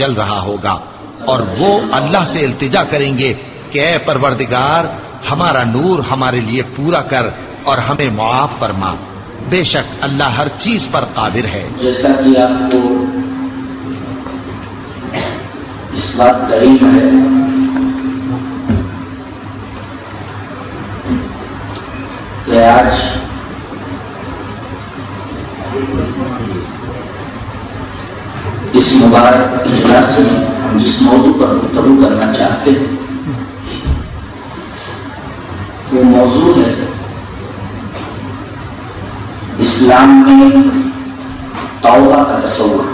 چل رہا ہوگا اور وہ اللہ سے التجا کریں گے کہ اے پروردگار، ہمارا نور ہمارے لیے پورا کر اور ہمیں معاف فرما۔ بے شک اللہ ہر چیز پر قادر ہے۔ جیسا کہ آپ کو اس بات کا علم ہے، کہ آج اس مبارک اجلاس میں ہم جس موضوع پر گفتگو کرنا چاہتے ہیں، وہ موضوع ہے اسلام میں توبہ کا تصور۔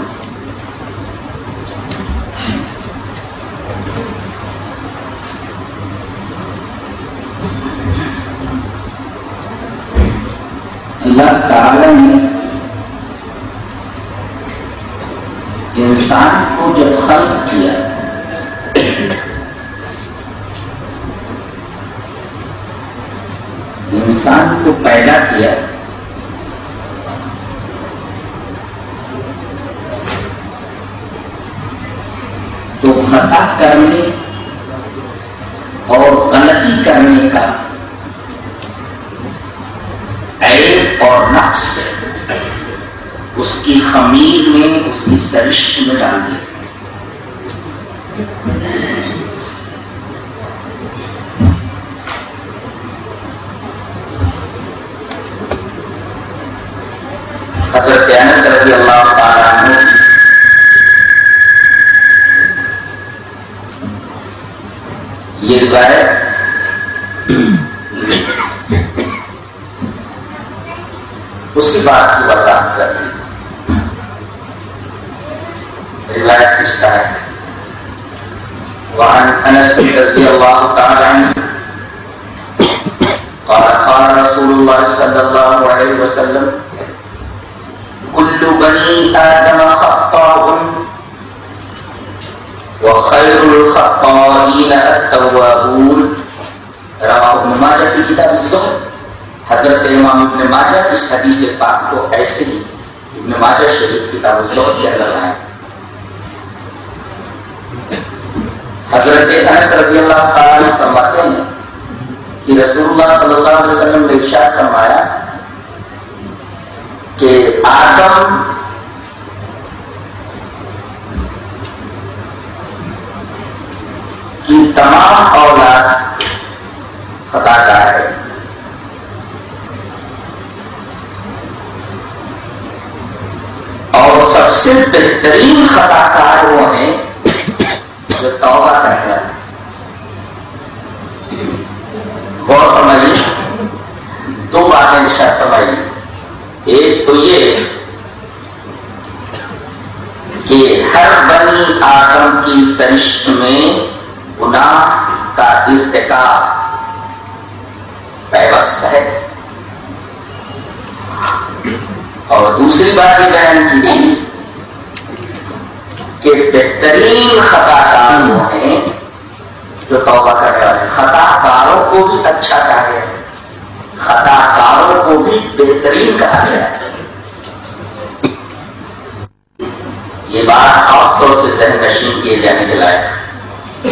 اللہ تعالی نے انسان کو جب خلق کیا، انسان کو پیدا کیا، تو خطا کرنے اور غلطی کرنے کا عیب اور نقص اس کی خمیر میں، اس کی سرشت میں ڈال دیا۔ حضرت انس رضی اللہ تعالیٰ عنہ یہ روایت اسی بات کی وضاحت۔ وعن انس رضی اللہ تعالی عنہ قال قال رسول الله صلى الله عليه وسلم، كل بني آدم خطاء وخير الخطائين التوابون. رواه ابن ماجه في كتاب الزهد. حضرت امام ابن ماجہ اس حدیث پاک کو ایسے ہی ابن ماجہ شریف کتاب الزہد کے اندر لائے حضرت انس رضی اللہ تعالی فرماتے ہیں کہ رسول اللہ صلی اللہ علیہ وسلم نے ارشاد فرمایا کہ آدم کی تمام اولاد خطا کار ہے۔ اور سب سے بہترین خطا کار وہ ہیں سرشت میں گناہ کا ارتکاب پیوست ہے اور دوسری بات یہ بیان کی کہ بہترین خطا کار وہ ہیں جو توبہ کر رہے ہیں خطا کاروں کو بھی اچھا کہا گیا ہے خطا کاروں کو بھی بہترین کہا گیا ہے یہ بات خاص طور سے ذہن نشین کیے جانے کے لائق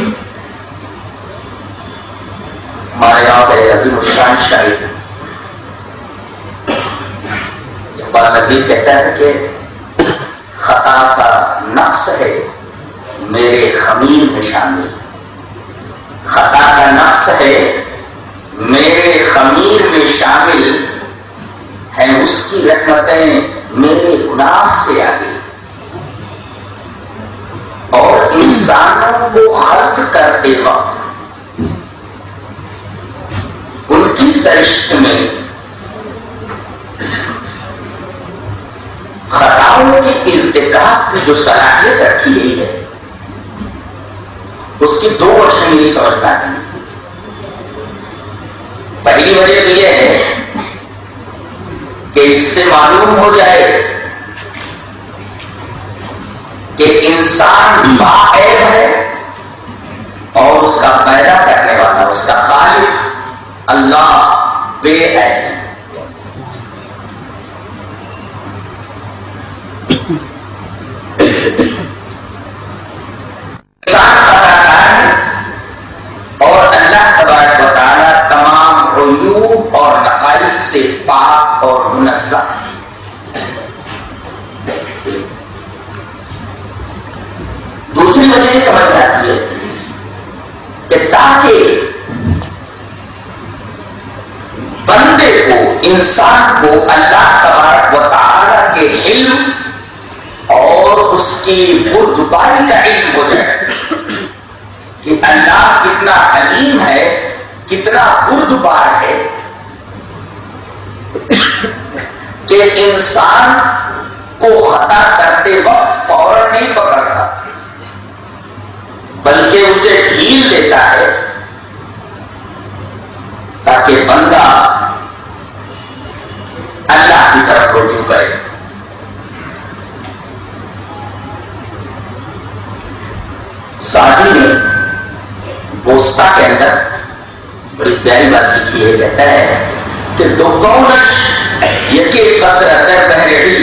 ہمارے یہاں پہ عظیم الشان شاہد اقبال نظیر کہتا ہے کہ خطا کا نقص ہے میرے خمیر میں شامل۔ خطا کا نقص ہے میرے خمیر میں شامل ہے اس کی رحمتیں میرے گناہ سے آگے۔ اور انسانوں کو خلق کرتے وقت ان کی سرشت میں خطاؤں کے ارتکاب کی جو صلاحیت رکھی گئی ہے، اس کی دو وجہ میری سمجھ میں آتی پہلی وجہ یہ ہے کہ اس سے معلوم ہو جائے کہ انسان باعب ہے اور اس کا پیدا کرنے والا، اس کا خالق اللہ بے ہے۔ اور نقائص سے پاک اور منظم۔ دوسری وجہ یہ سمجھ میں آتی ہے کہ تاکہ بندے کو، انسان کو اللہ تبارک و تعالی کے علم اور اس کی بردباری کا علم ہو جائے۔ کہ اللہ کتنا حلیم ہے، کتنا بردبار ہے۔ کہ انسان کو خطا کرتے وقت فوراً نہیں پکڑتا۔ بلکہ اسے ڈھیل دیتا ہے تاکہ بندہ اللہ کی طرف رجوع کرے۔ ساتھی نے بوستا کے اندر بڑی پیاری بات کی ہے، کہتا ہے کہ دو کونش یکی قدر در بہر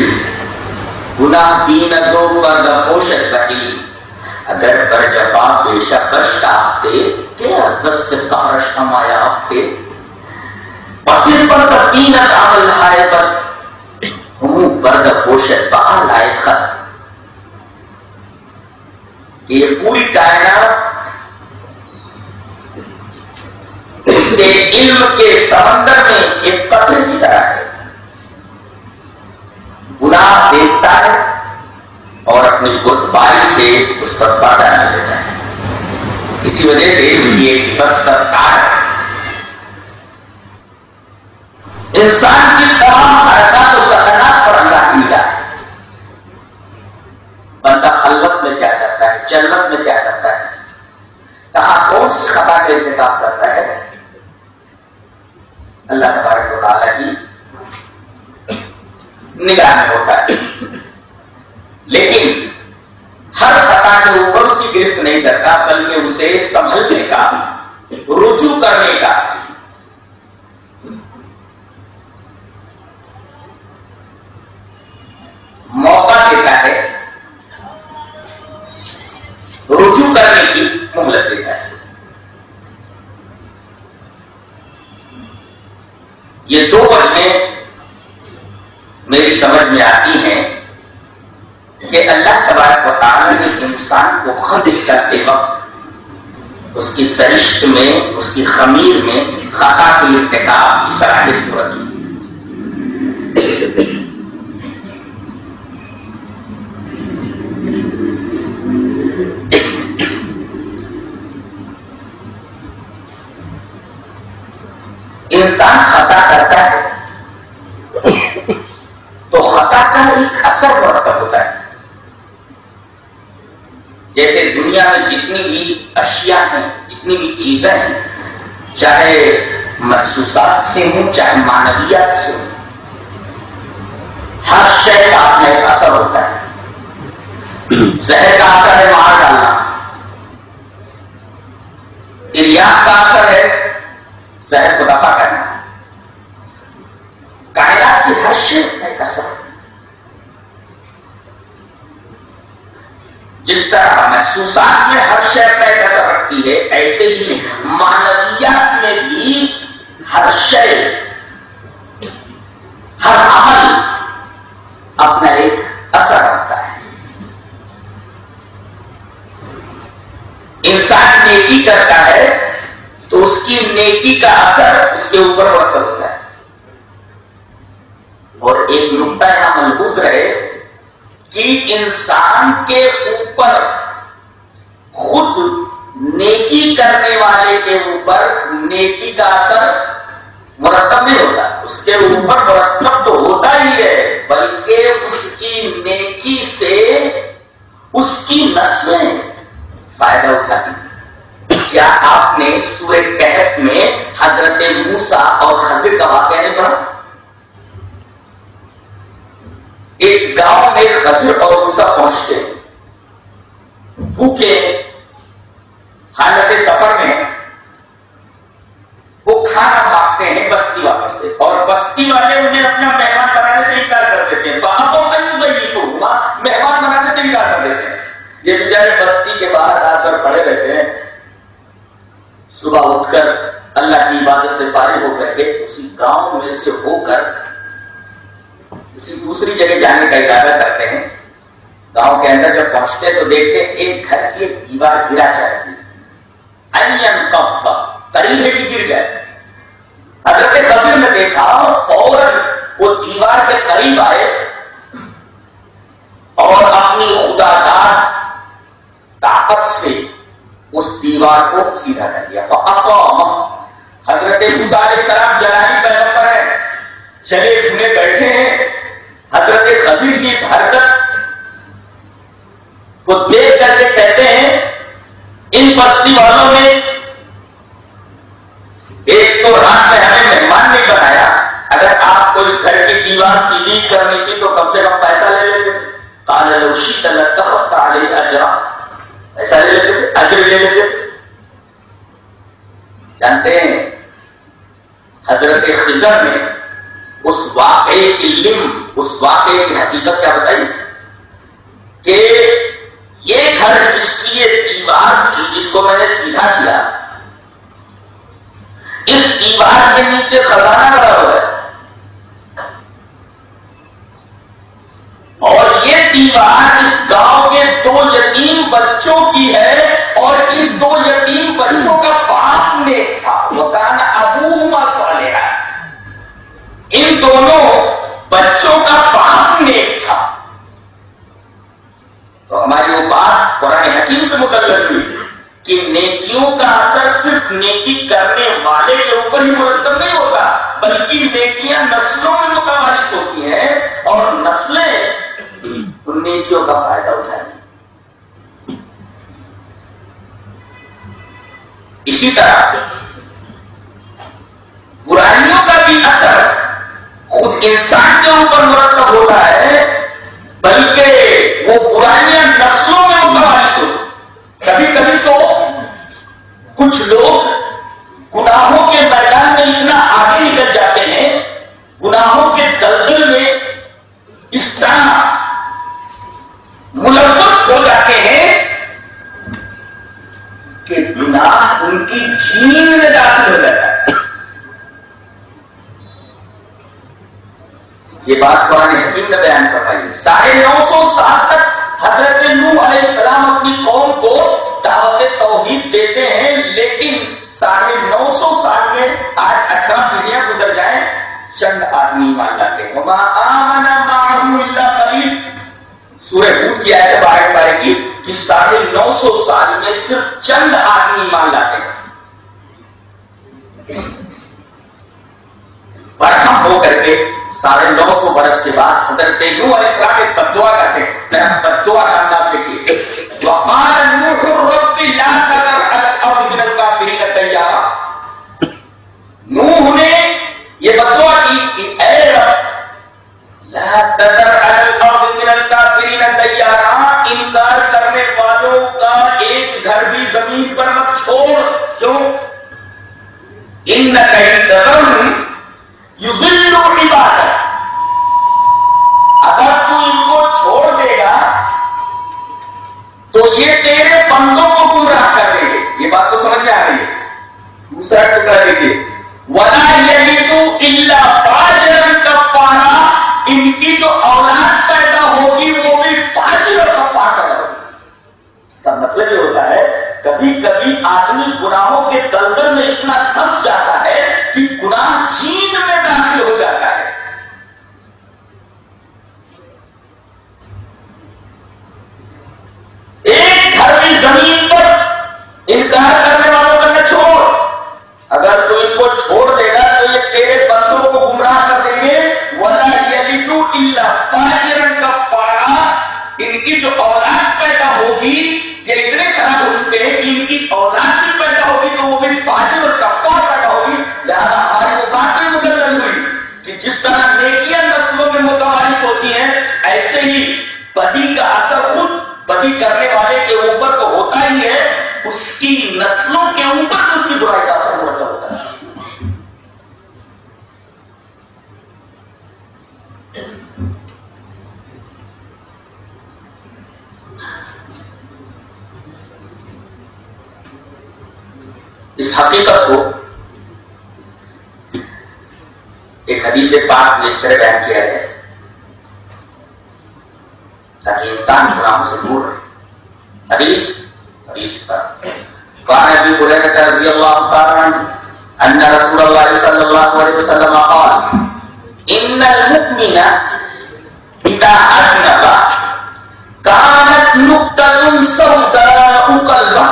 گناہ بین دو پرد پوشت بہی اگر بر جفا پیشہ کشت آفتے کہ از دست قارش ہمایا آفتے پسر پر تبینت عمل ہائے پر ہمو پرد پوشت بہا لائے خط۔ یہ پوری کائنات اس کے علم کے سمندر میں ایک قطر کی طرح ہے۔ گناہ دیکھتا ہے اور اپنی گتبائی سے اس پر پردہ نہ دیتا ہے۔ اسی وجہ سے اس کی ایک صفت سرکار ہے۔ انسان کی تمام حرکات و سکنات پر اللہ کی نگاہ ہے۔ بندہ خلوت میں کیا کرتا ہے؟ جنت میں کیا کرتا ہے؟ کہاں کون سی خطا کا انتخاب کرتا ہے؟ اللہ تبارک و تعالیٰ کی نگاہ میں ہوتا ہے۔ لیکن ہر خطا کے اوپر اس کی گرفت نہیں کرتا، بلکہ اسے سنبھلنے کا، رجوع کرنے کا۔ موقع دیتا ہے، رجوع کرنے کی مہلت دیتا ہے۔ یہ دو وجہیں میری سمجھ میں آتی ہیں۔ کہ اللہ تبارک و تعالیٰ نے انسان کو خلق کرتے وقت اس کی سرشت میں، اس کی خمیر میں خطا کی ارتکاب کی صلاحیت کو رکھی۔ انسان خطا کرتا ہے تو خطا کا ایک اثر مرتب ہوتا ہے۔ جیسے دنیا میں جتنی بھی اشیاء ہیں، جتنی بھی چیزیں ہیں، چاہے محسوسات سے ہوں، چاہے مانویات سے ہوں، ہر شے کا اپنا ایک اثر ہوتا ہے۔ زہر کا اثر ہے، مار ڈالنا۔ اریات کا اثر ہے، زہر کو دفاع کرنا۔ کائنات کی ہر شے کا ایک اثر جس طرح محسوسات میں ہر شہر کا ایک اثر رکھتی ہے، ایسے ہی مانویات میں بھی ہر شہر ہر عمل اپنا ایک اثر رکھتا ہے۔ انسان نیکی کرتا ہے تو اس کی نیکی کا اثر اس کے اوپر مرتب ہوتا ہے۔ اور ایک نقطہ یہاں ملحوظ رہے کہ انسان کے اوپر خود نیکی کرنے والے کے اوپر نیکی کا اثر مرتب نہیں ہوتا۔ اس کے اوپر مرتب تو ہوتا ہی ہے، بلکہ اس کی نیکی سے اس کی نسلیں فائدہ اٹھاتی کیا آپ نے سورہ کہف میں حضرت موسا اور خضر کا واقعہ نہیں پڑھا؟ ایک گاؤں میں خضر اور موسا پہنچتے۔ بھوکے حالت سفر میں وہ کھانا مانگتے ہیں بستی والوں سے اور بستی والے انہیں اپنا مہمان بنانے سے انکار کر دیتے ہیں۔ مہمان بنانے سے انکار کر دیتے ہیں۔ یہ بیچارے بستی کے باہر رات بھر پڑے رہتے ہیں۔ صبح اٹھ کر اللہ کی عبادت سے فارغ ہو کر کے اسی گاؤں میں سے ہو کر کسی دوسری جگہ جانے کا ارادہ کرتے ہیں، گاؤں کے اندر جب پہنچتے تو دیکھتے ایک گھر کی ایک دیوار گرا چاہتی قریب ہے کہ گر جائے۔ حضرت خضر نے دیکھا، فوراً وہ دیوار کے قریب آئے اور اپنی خدا دار طاقت سے اس دیوار کو سیدھا کر دیا۔ حضرت علیہ السلام جلالی پیغمبر ہے چلے بھنے بیٹھے ہیں۔ حضرت خزیر کی اس حرکت کو دیکھ کر کے کہتے ہیں، ان بستی والوں نے ایک تو رات میں ہمیں مہمان نہیں بنایا۔ اگر آپ کو اس گھر کی دیوار سیدھی کرنے کی تو کم سے کم پیسہ لے لیتے۔ کالے روشی تلک تخت اجرا۔ ایسا لے لیتے تھے اجر لے لیتے۔ تھے جانتے ہیں، حضرت خزر نے اس واقعے کی لم اس واقعے کی حقیقت کیا بتائی؟ کہ یہ گھر جس کی یہ دیوار تھی، جس کو میں نے سیدھا کیا، اس دیوار کے نیچے خزانہ بڑا ہوا ہے۔ اور یہ دیوار اس گاؤں کے دو یتیم بچوں کی ہے اور ان دو یتیم ان دونوں بچوں کا باپ نیک تھا۔ تو ہماری وہ بات قرآن حکیم سے متعلق ہوئی کہ نیکیوں کا اثر صرف نیکی کرنے والے کے اوپر ہی مرتب نہیں ہوتا، بلکہ نیکیاں نسلوں میں متوالس ہوتی ہیں اور نسلیں ان نیکیوں کا فائدہ اٹھائیں۔ اسی طرح برائیوں کا بھی اثر سارے بات قرآن حکیم نے بیان کروائی ساڑھے نو سو سال تک حضرت نوح علیہ السلام اپنی قوم کو دعوت توحید دیتے ہیں، لیکن ساڑھے نو سو سال میں آج اٹھارہ پیڑیاں گزر جائیں، چند آدمی ایمان لاتے ہیں۔ سورہ بھوت کی آیت بارے بارے کی کہ ساڑھے نو سو سال میں صرف چند آدمی ایمان لاتے ہیں۔ برہم ہو کر ساڑھے نو سو برس کے بعد حضرت نو علیہ السلام کے بدعا کرتے ہیں۔ میں بدعا کا انداز دیکھیے۔ وقال نوح رب لا تذر على الارض من الكافرين ديارا نوح نے یہ بدعا کی کہ اے رب، لا تذر على الارض من الكافرين ديارا انکار کرنے والوں کا ایک گھر بھی زمین پر مت چھوڑ۔ کیوں؟ انك ان تذرهم یذل عبادت اگر تو ان کو چھوڑ دے گا، تو یہ تیرے بندوں کو گمراہ کر دیں گے۔ یہ بات تو سمجھ میں آ رہی ہے۔ دوسرا ٹکڑا دیکھیے۔ ولا یلدو الا فاجرا کفارا ان کی جو اولاد پیدا ہوگی، وہ بھی فاجر اور کفار پیدا ہوگی۔ اس کا مطلب یہ ہوتا ہے کبھی کبھی آدمی گناہوں کے دلدل میں اتنا پھنس جاتا ہے کہ گناہ چین میں داخل ہو جاتا ہے۔ ایک زمین پر انکار کرنے والوں کا نہ چھوڑ۔ اگر تو ان کو چھوڑ دے گا تو یہ تیرے بندوں کو گمراہ کر دیں گے۔ ولا یلدو الا فاجرا کفارا ان کی جو اولاد پیدا ہوگی، یہ اتنے خراب ہو چکے ہیں کہ ان کی اولاد بھی پیدا ہوگی تو وہ بھی فاجر اور کفار پیدا ہوگی۔ لہٰذا ہماری وہ بات بھی مدلل ہوئی کہ جس طرح نیکیاں نسلوں میں متوارث ہوتی ہیں، ایسے ہی بدی کا اثر بدی کرنے والے کے اوپر تو ہوتا ہی ہے، اس کی نسلوں کے اوپر اس کی برائی کا اثر مطلب ہوتا ہے۔ اس حقیقت کو ایک حدیث پاک میں اس طرح بیان کیا ہے انسان گناہوں سے دور رہے حدیث حدیث پر قال ابي هريره رضي الله تعالى عنه ان رسول الله صلى الله عليه وسلم قال ان المؤمن اذا اذنب كانت نقطه سوداء قلبه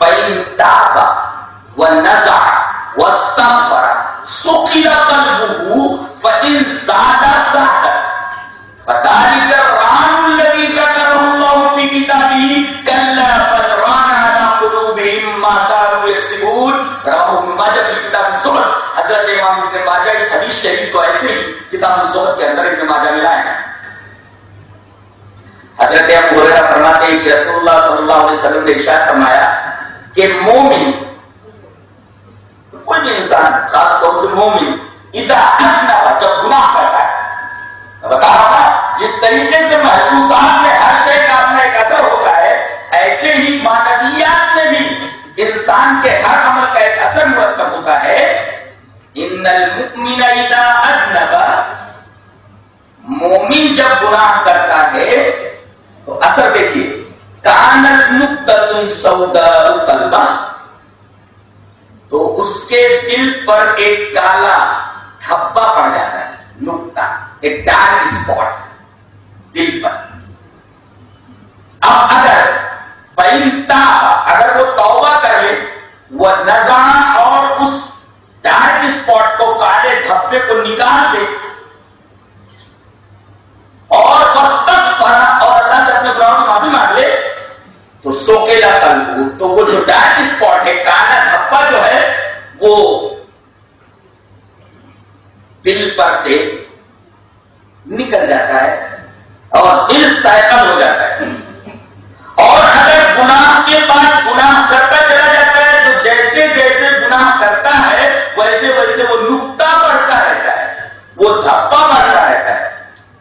فان تاب ونزع واستغفر سقل قلبه فان زاد زاد فذلك الذي ذكره الله في كتابه كلا بل ران على قلوبهم ما كانوا يكسبون رواه ابن حضرت امام ابن اس حدیث شریف کو ایسے ہی کتاب الزہد کے اندر ابن ملا ہے۔ حضرت ابو ہریرہ فرماتے ہیں کہ رسول اللہ صلی اللہ علیہ وسلم نے ارشاد فرمایا کہ مومن، کوئی بھی انسان، خاص طور سے مومن، اذا اذنب جب گناہ کرتا ہے بتا رہا تھا جس طریقے سے محسوسات میں ہر شے کا اپنا ایک اثر ہوتا ہے، ایسے ہی مانویات میں بھی انسان کے ہر عمل کا ایک اثر مرتب ہوتا ہے۔ ان المؤمن اذا اذنب، مومن جب گناہ کرتا ہے، تو اثر دیکھیے، کانت نقطۃ سوداء قلبا، تو اس کے دل پر ایک کالا تھپا پڑ جاتا ہے، نقطہ۔ ایک ڈارک اسپاٹ دل پر اب اگر اگر وہ توبہ کر لے وہ نزا اور اس ڈارک اسپاٹ کو کالے دھبے کو نکال دے۔ اور وسط فرا اور اللہ سے اپنے گراؤنڈ معافی مانگ لے۔ تو سوکیلا کلبو تو وہ جو ڈارک اسپاٹ ہے، کالا دھبا جو ہے، وہ دل پر سے نکل جاتا ہے اور دل سائیکل ہو جاتا ہے۔ اور اگر گناہ کے بعد گناہ کرتا چلا جاتا ہے، تو جیسے جیسے گناہ کرتا ہے، ویسے ویسے وہ نکتا بڑھتا رہتا ہے، وہ دھپا بڑھتا رہتا ہے۔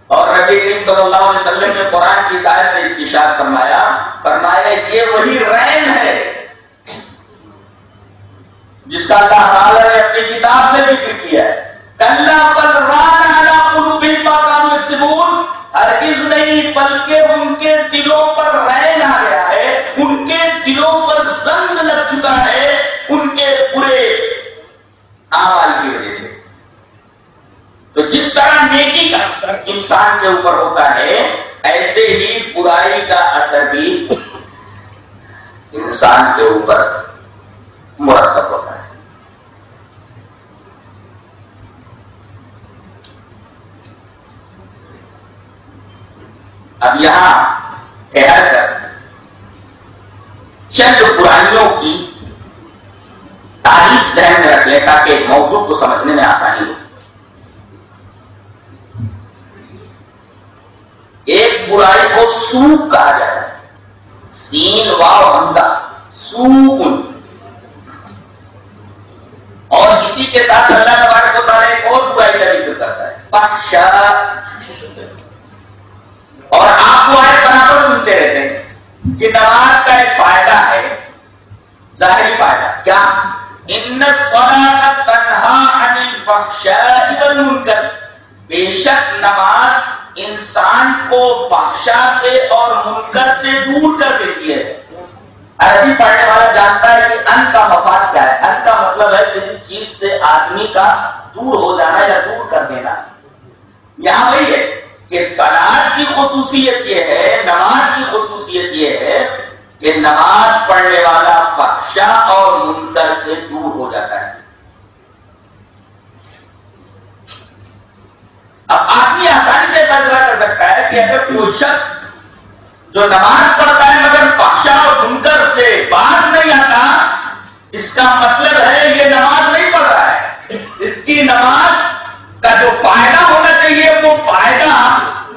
اور نبی کریم صلی اللہ علیہ وسلم نے قرآن کی سائز سے استشاد فرمایا فرمایا، یہ وہی رین ہے، جس کا اللہ تعالیٰ نے اپنی کتاب میں ذکر کیا ہے۔ کلّا پر ران آنا قلوب کانو یکسبون ہرگز نہیں بلکہ ان کے دلوں پر رین آ گیا ہے ان کے دلوں پر زنگ لگ چکا ہے ان کے برے اعمال کی وجہ سے تو جس طرح نیکی کا اثر انسان کے اوپر ہوتا ہے ایسے ہی برائی کا اثر بھی انسان کے اوپر مرتب ہوتا ہے اب یہاں ٹھہر کر چند برائیوں کی تاریخ ذہن میں رکھ لے تاکہ موضوع کو سمجھنے میں آسانی ہو۔ ایک برائی کو سوک کہا جاتا ہے۔ سین واو حمزہ سوکن اور اسی کے ساتھ اللہ تبارک و تعالیٰ ایک اور برائی کا ذکر کرتا ہے۔ فحشا اور آپ کو آئے برابر سنتے رہتے ہیں کہ نماز کا ایک فائدہ ہے، ظاہری فائدہ۔ کیا؟ ان تنہا عن الفحشاء والمنکر۔ بے شک نماز انسان کو فحشا سے اور منکر سے دور کر دیتی ہے۔ عربی پڑھنے والا جانتا ہے کہ ان کا مفاد کیا ہے۔ ان کا مطلب ہے کسی چیز سے آدمی کا دور ہو جانا یا دور کر دینا۔ یہاں وہی ہے۔ کہ سلاد کی خصوصیت یہ ہے، نماز کی خصوصیت یہ ہے کہ نماز پڑھنے والا فحشا اور منکر سے دور ہو جاتا ہے۔ اب آدمی آسانی سے فیصلہ کر سکتا ہے کہ اگر کوئی شخص جو نماز پڑھتا ہے مگر فحشا اور منکر سے باز نہیں آتا، اس کا مطلب ہے یہ نماز نہیں پڑھ رہا ہے۔ اس کی نماز کا جو فائدہ ہونا چاہیے، وہ فائدہ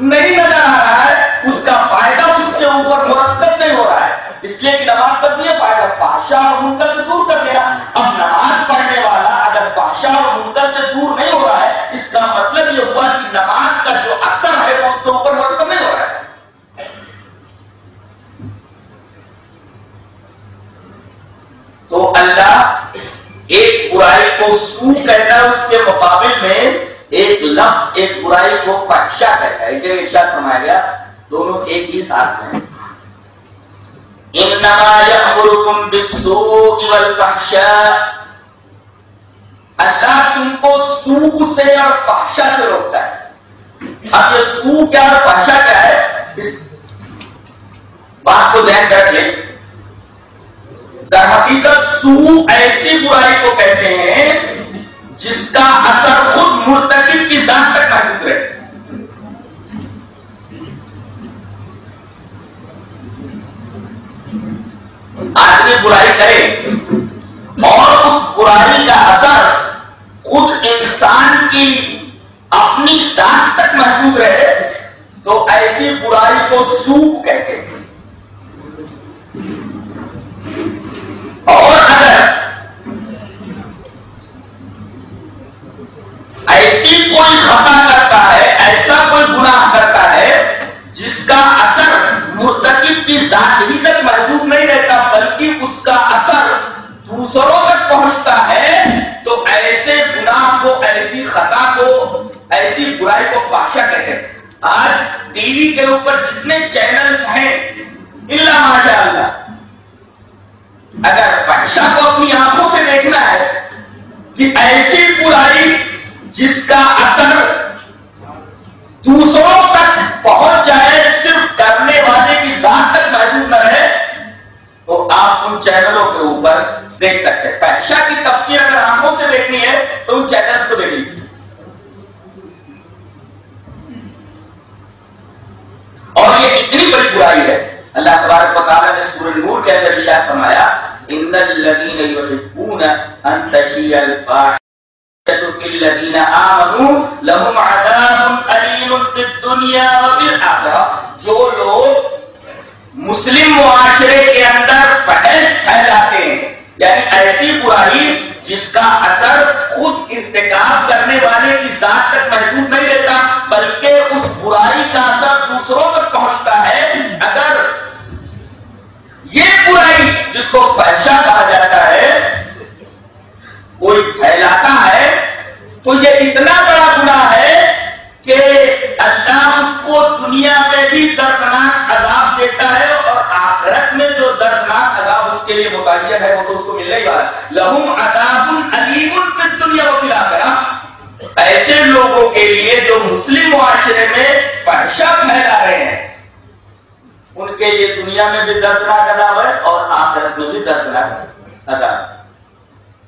نہیں نظر آ رہا ہے، اس کا فائدہ اس کے اوپر مرتب نہیں ہو رہا ہے۔ اس لیے کہ نماز کا یہ فائدہ فاشا اور منکر سے دور کر دیا۔ اب نماز پڑھنے والا اگر فاشا اور منکر سے دور نہیں ہو رہا ہے، اس کا مطلب یہ ہوا کہ نماز کا جو اثر ہے، وہ اس کے اوپر مرتب نہیں ہو رہا ہے۔ تو اللہ ایک برائی کو سو کہتا ہے، اس کے مقابل میں ایک لفظ، ایک برائی کو فحشا کہتا ہے جو ارشاد فرمایا گیا، دونوں ایک ہی ساتھ میں انما یامرکم بالسوء والفحشاء۔ اللہ تم کو سو سے اور فحشا سے روکتا ہے۔ اب یہ سو کیا اور فحشا کیا ہے؟ اس بات کو ذہن کر لیں۔ در حقیقت سو ایسی برائی کو کہتے ہیں جس کا اثر خود مرتکب کی ذات تک محدود رہے۔ آدمی برائی کرے اور اس برائی کا اثر خود انسان کی اپنی ذات تک محدود رہے تو ایسی برائی کو سوپ کہتے ہیں۔ آج ٹی وی کے اوپر جتنے چینلز ہیں اللہ ماشاء اللہ اگر فحشہ کو اپنی آنکھوں سے دیکھنا ہے، کہ ایسی برائی جس کا اثر دوسروں تک پہنچ جائے، صرف کرنے والے کی ذات تک محدود نہ رہے، تو آپ ان چینلوں کے اوپر دیکھ سکتے ہیں۔ فحشہ کی تفسیر اگر آنکھوں سے دیکھنی ہے، تو ان چینلز کو دیکھ اور یہ اتنی بڑی برائی ہے۔ اللہ تبارک و تعالیٰ نے سورہ نور کے اندر اشارہ فرمایا ان الذين يحبون ان تشيع الفاحشه في الذين امنوا لهم عذاب اليم في الدنيا وفي الاخره جو لوگ مسلم معاشرے کے اندر فحش پھیلاتے ہیں یعنی ایسی برائی جس کا اثر خود ارتکاب کرنے والے کی ذات تک محدود نہیں رہتا، بلکہ اس برائی کا اثر دوسروں تک پہنچتا ہے۔ اگر یہ برائی جس کو فحشہ کہا جاتا ہے، کوئی پھیلاتا ہے، تو یہ اتنا بڑا گناہ ہے کہ اللہ اس کو دنیا میں بھی دردناک عذاب دیتا ہے کے لیے متعین ہے وہ تو اس کو ملنے ہی والا لہم عذاب علیم فی دنیا و فی الاخرہ۔ ایسے لوگوں کے لیے جو مسلم معاشرے میں فحشہ پھیلا رہے ہیں۔ ان کے لیے دنیا میں بھی دردناک عذاب ہے اور آخرت میں بھی دردناک عذاب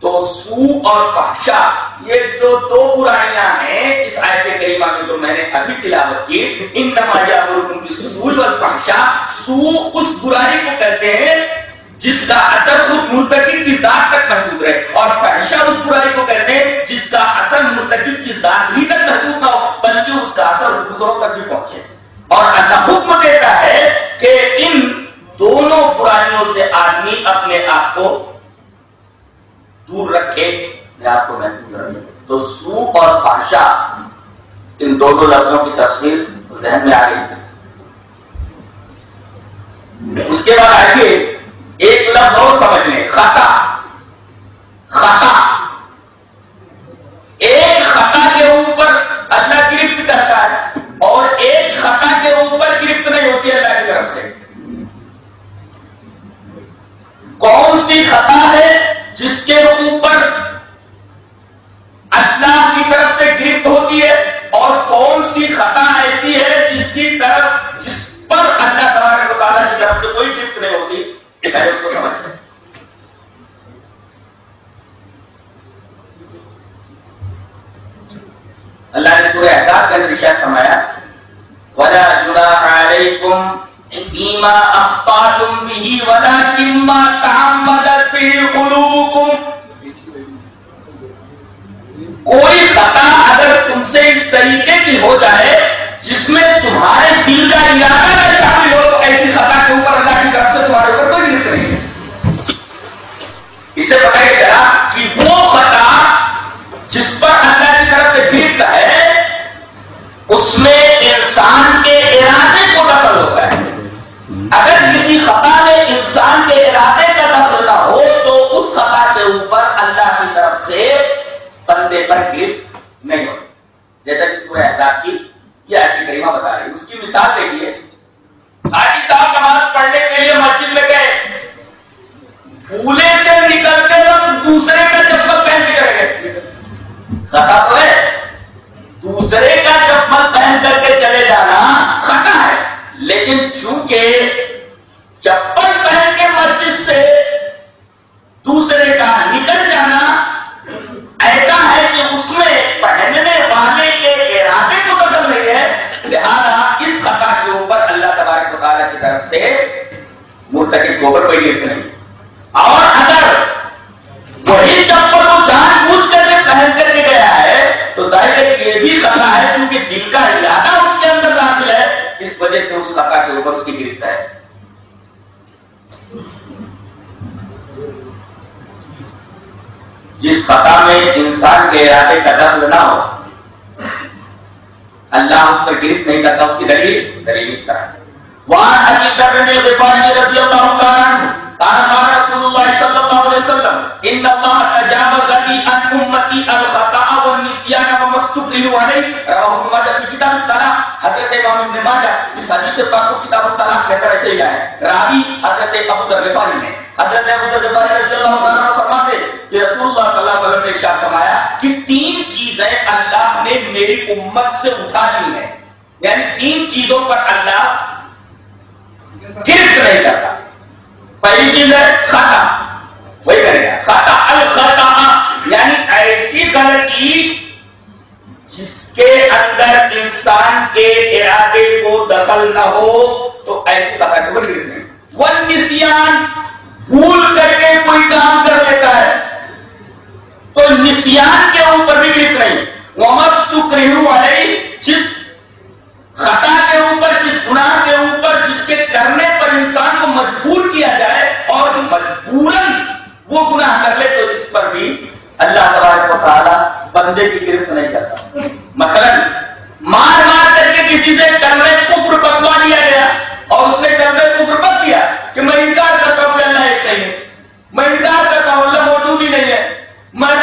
تو سو اور فحشا یہ جو دو برائیاں ہیں، اس آیت کریمہ میں جو میں نے ابھی تلاوت کی ان نمایا کی سوج اور فحشا سو اس برائی کو کہتے ہیں جس کا اثر خود مرتکب کی ذات تک محدود رہے اور فحشا اس برائی کو کہتے ہیں جس کا اثر مرتکب کی ذات ہی تک محدود نہ ہو، بلکہ اس کا اثر دوسروں تک بھی پہنچے۔ اور اللہ حکم دیتا ہے کہ ان دونوں برائیوں سے آدمی اپنے آپ کو دور رکھے میں آپ کو محفوظ رکھے۔ تو سو اور فاشا ان دونوں لفظوں کی تفصیل ذہن میں آ گئی۔ اس کے بعد آئیے ایک لفظ اور سمجھ لیں خطا۔ خطا۔ ایک خطا کے اوپر اللہ گرفت کرتا ہے اور ایک خطا کے اوپر گرفت نہیں ہوتی اللہ کی طرف سے۔ کون سی خطا ہے جس کے اس کو سمجھ اللہ نے سورہ احزاب کے اندر اشارت فرمایا، ولا جناح علیکم فيما اخطأتم به ولكن ما تعمدت به قلوبكم۔ کوئی خطا اگر تم سے اس طریقے کی ہو جائے جس میں تمہارے دل کا ارادہ نہ شامل ہو، تو ایسی خطا کے اوپر اللہ کی طرف سے تمہارے اوپر کوئی اس سے پتہ یہ ہاں، چلا کہ وہ خطا جس پر اللہ کی طرف سے گرفت ہے، اس میں انسان کے ارادے کو دخل ہوتا ہے۔ اگر کسی خطا میں انسان کے ارادے کا دخل نہ ہو، تو اس خطا کے اوپر اللہ کی طرف سے بندے پر گرفت نہیں ہو جیسا کہ سورہ احزاب کی یہ آیت کریمہ بتا رہی ہے۔ اس کی مثال دیکھیے۔ حاجی صاحب نماز پڑھنے کے لیے مسجد میں گئے۔ پھولے سے نکلتے وقت دوسرے کا چپل پہن کے چلے گئے۔ خطا تو ہے۔ دوسرے کا چپل پہن کر کے چلے جانا خطا ہے۔ لیکن چونکہ چپل پہن کے مسجد سے دوسرے کا نکل جانا ایسا ہے کہ اس میں پہننے والے کے ارادے کو بدل نہیں ہے، لہذا اس خطا کے اوپر اللہ تبارک و تعالیٰ کی طرف سے مرتکب کے اوپر کوئی گرفت نہیں اور اگر وہی چپل کو جان بوجھ کر کے پہن کر کے گیا ہے، تو ظاہر ہے کہ یہ بھی خطا ہے، چونکہ دل کا ارادہ اس کے اندر داخل ہے، اس وجہ سے اس خطا کے اوپر اس کی گرفت ہے۔ جس خطا میں انسان کے ارادے کا دخل نہ ہو، اللہ اس پر گرفت نہیں کرتا، اس کی دلیل دلیل اس طرح۔ وعن ابي ذر الغفاري رضي الله تعالى عنه قال قال رسول الله صلى الله عليه وسلم ان الله تجاوز لي عن امتي الخطا والنسيان وما استكرهوا عليه. رواه ابن ماجه في كتاب الطلاق. حضرت امام ابن ماجه اس حدیث پاک کو کتاب الطلاق کے اندر ایسے ہی ہے راوی حضرت ابو ذر الغفاری نے حضرت ابو ذر الغفاری رضی اللہ تعالی عنہ فرماتے کہ رسول اللہ صلی اللہ علیہ وسلم نے ارشاد فرمایا کہ تین چیزیں اللہ نے میری امت سے اٹھا لی ہیں. یعنی تین چیزوں پر اللہ گرفت نہیں کرتا. پہلی چیز ہے خطا وہی کرے گا خطا الخطا یعنی ایسی غلطی جس کے اندر انسان کے ارادے کو دخل نہ ہو تو ایسی خطا کے نہیں وہ نسیان بھول کر کے کوئی کام کر لیتا ہے تو نسیان کے اوپر بھی گرفت نہیں وہ مست والے جس مجبور کیا جائے اور مجبوراً وہ گناہ کر لے تو اس پر بھی اللہ تبارک و تعالیٰ بندے کی گرفت نہیں کرتا۔ مثلا مار مار کر کے کسی سے کرنے کفر بکوا دیا گیا اور اس نے کرنے کفر بک دیا کہ میں انکار کرتا ہوں کہ اللہ ایک نہیں ہے۔ میں انکار کرتا ہوں اللہ موجود ہی نہیں ہے۔ میں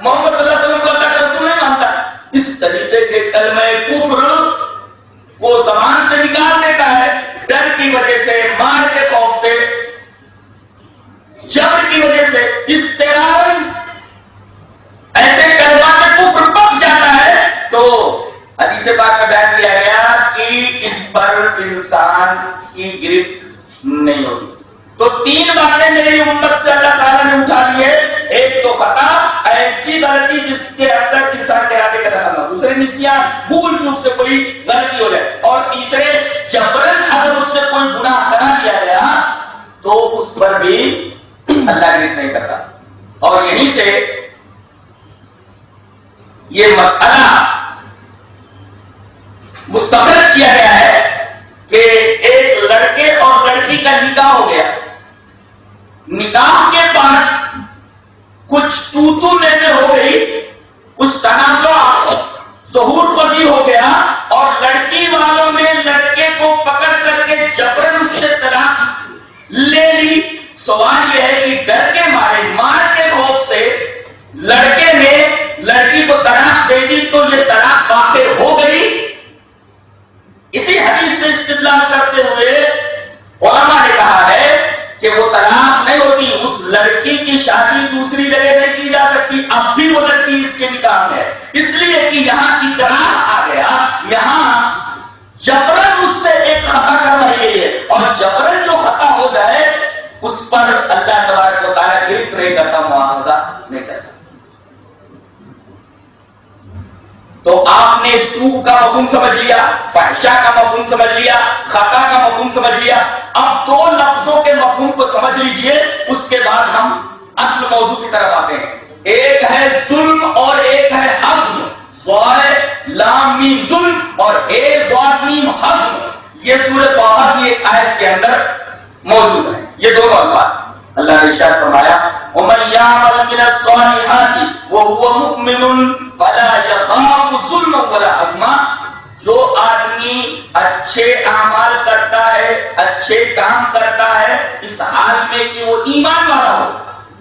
محمد صلی اللہ علیہ وسلم کو اللہ کا رسول نہیں مانتا، اس طریقے کے کلمہ کفر وہ زبان سے نکال دیتا ہے ڈر کی وجہ سے، مار کے خوف سے، جبر کی وجہ سے اس طرح ایسے کلمہ میں کفر پک جاتا ہے تو حدیث پاک میں بیان کیا گیا کہ اس پر انسان کی گرفت نہیں ہوگی تو تین باتیں میری امت سے اللہ تعالیٰ نے اٹھا لی ہے ایک تو خطا، ایسی غلطی جس کے اندر انسان کے ارادے کا دخل دوسرے نسیان، بھول چوک سے کوئی غلطی ہو جائے۔ اور تیسرے جبرن اگر اس سے کوئی گناہ کرا دیا گیا، تو اس پر بھی اللہ گرفت نہیں کرتا۔ اور یہیں سے یہ مسئلہ مستقرت کیا گیا ہے کہ ایک لڑکے اور لڑکی کا نکاح ہو گیا۔ نکاح کے بعد کچھ تو تو میں ہو گئی کچھ تنازع ظہور پذیر ہو گیا اور لڑکی والوں نے لڑکے کو پکڑ کر کے جبرن اس سے طلاق لے لی۔ سوال یہ ہے کہ ڈر کے مارے، مار کے خوف سے لڑکے نے لڑکی کو طلاق دے دی تو یہ طلاق واقع ہو گئی۔ اسی حدیث سے استدلال کرتے ہوئے علماء نے کہا ہے کہ وہ طلاق نہیں ہوتی، اس لڑکی کی شادی دوسری جگہ نہیں کی جا سکتی، اب بھی وہ لڑکی اس کے نکاح ہے۔ اس لیے کہ یہاں کی طلاق آ گیا، یہاں جبرن اس سے ایک خطا کروائی گئی ہے۔ اور جبرن جو خطا ہو جائے، اس پر اللہ تبارک و تعالیٰ گرفت نہیں کرتا معاوضہ نہیں کرتا تو آپ نے سو کا مفہوم سمجھ لیا فحشا کا مفہوم سمجھ لیا، خطا کا مفہوم سمجھ لیا۔ اب دو لفظوں کے مفہوم کو سمجھ لیجیے، اس کے بعد ہم اصل موضوع کی طرف آتے ہیں۔ ایک ہے ظلم اور ایک ہے حزم۔ لام، میم، ظلم اور اے میم، حزم۔ یہ سورت باہر کی ایک آیت کے اندر موجود ہے۔ یہ دونوں الفاظ۔ اللہ نے ارشاد فرمایا، ومن يعمل من الصالحات وهو مؤمن فلا يخاف ظلما ولا حزما جو آدمی اچھے اعمال کرتا ہے، اچھے کام کرتا ہے، اس حال میں کہ وہ ایمان والا ہو۔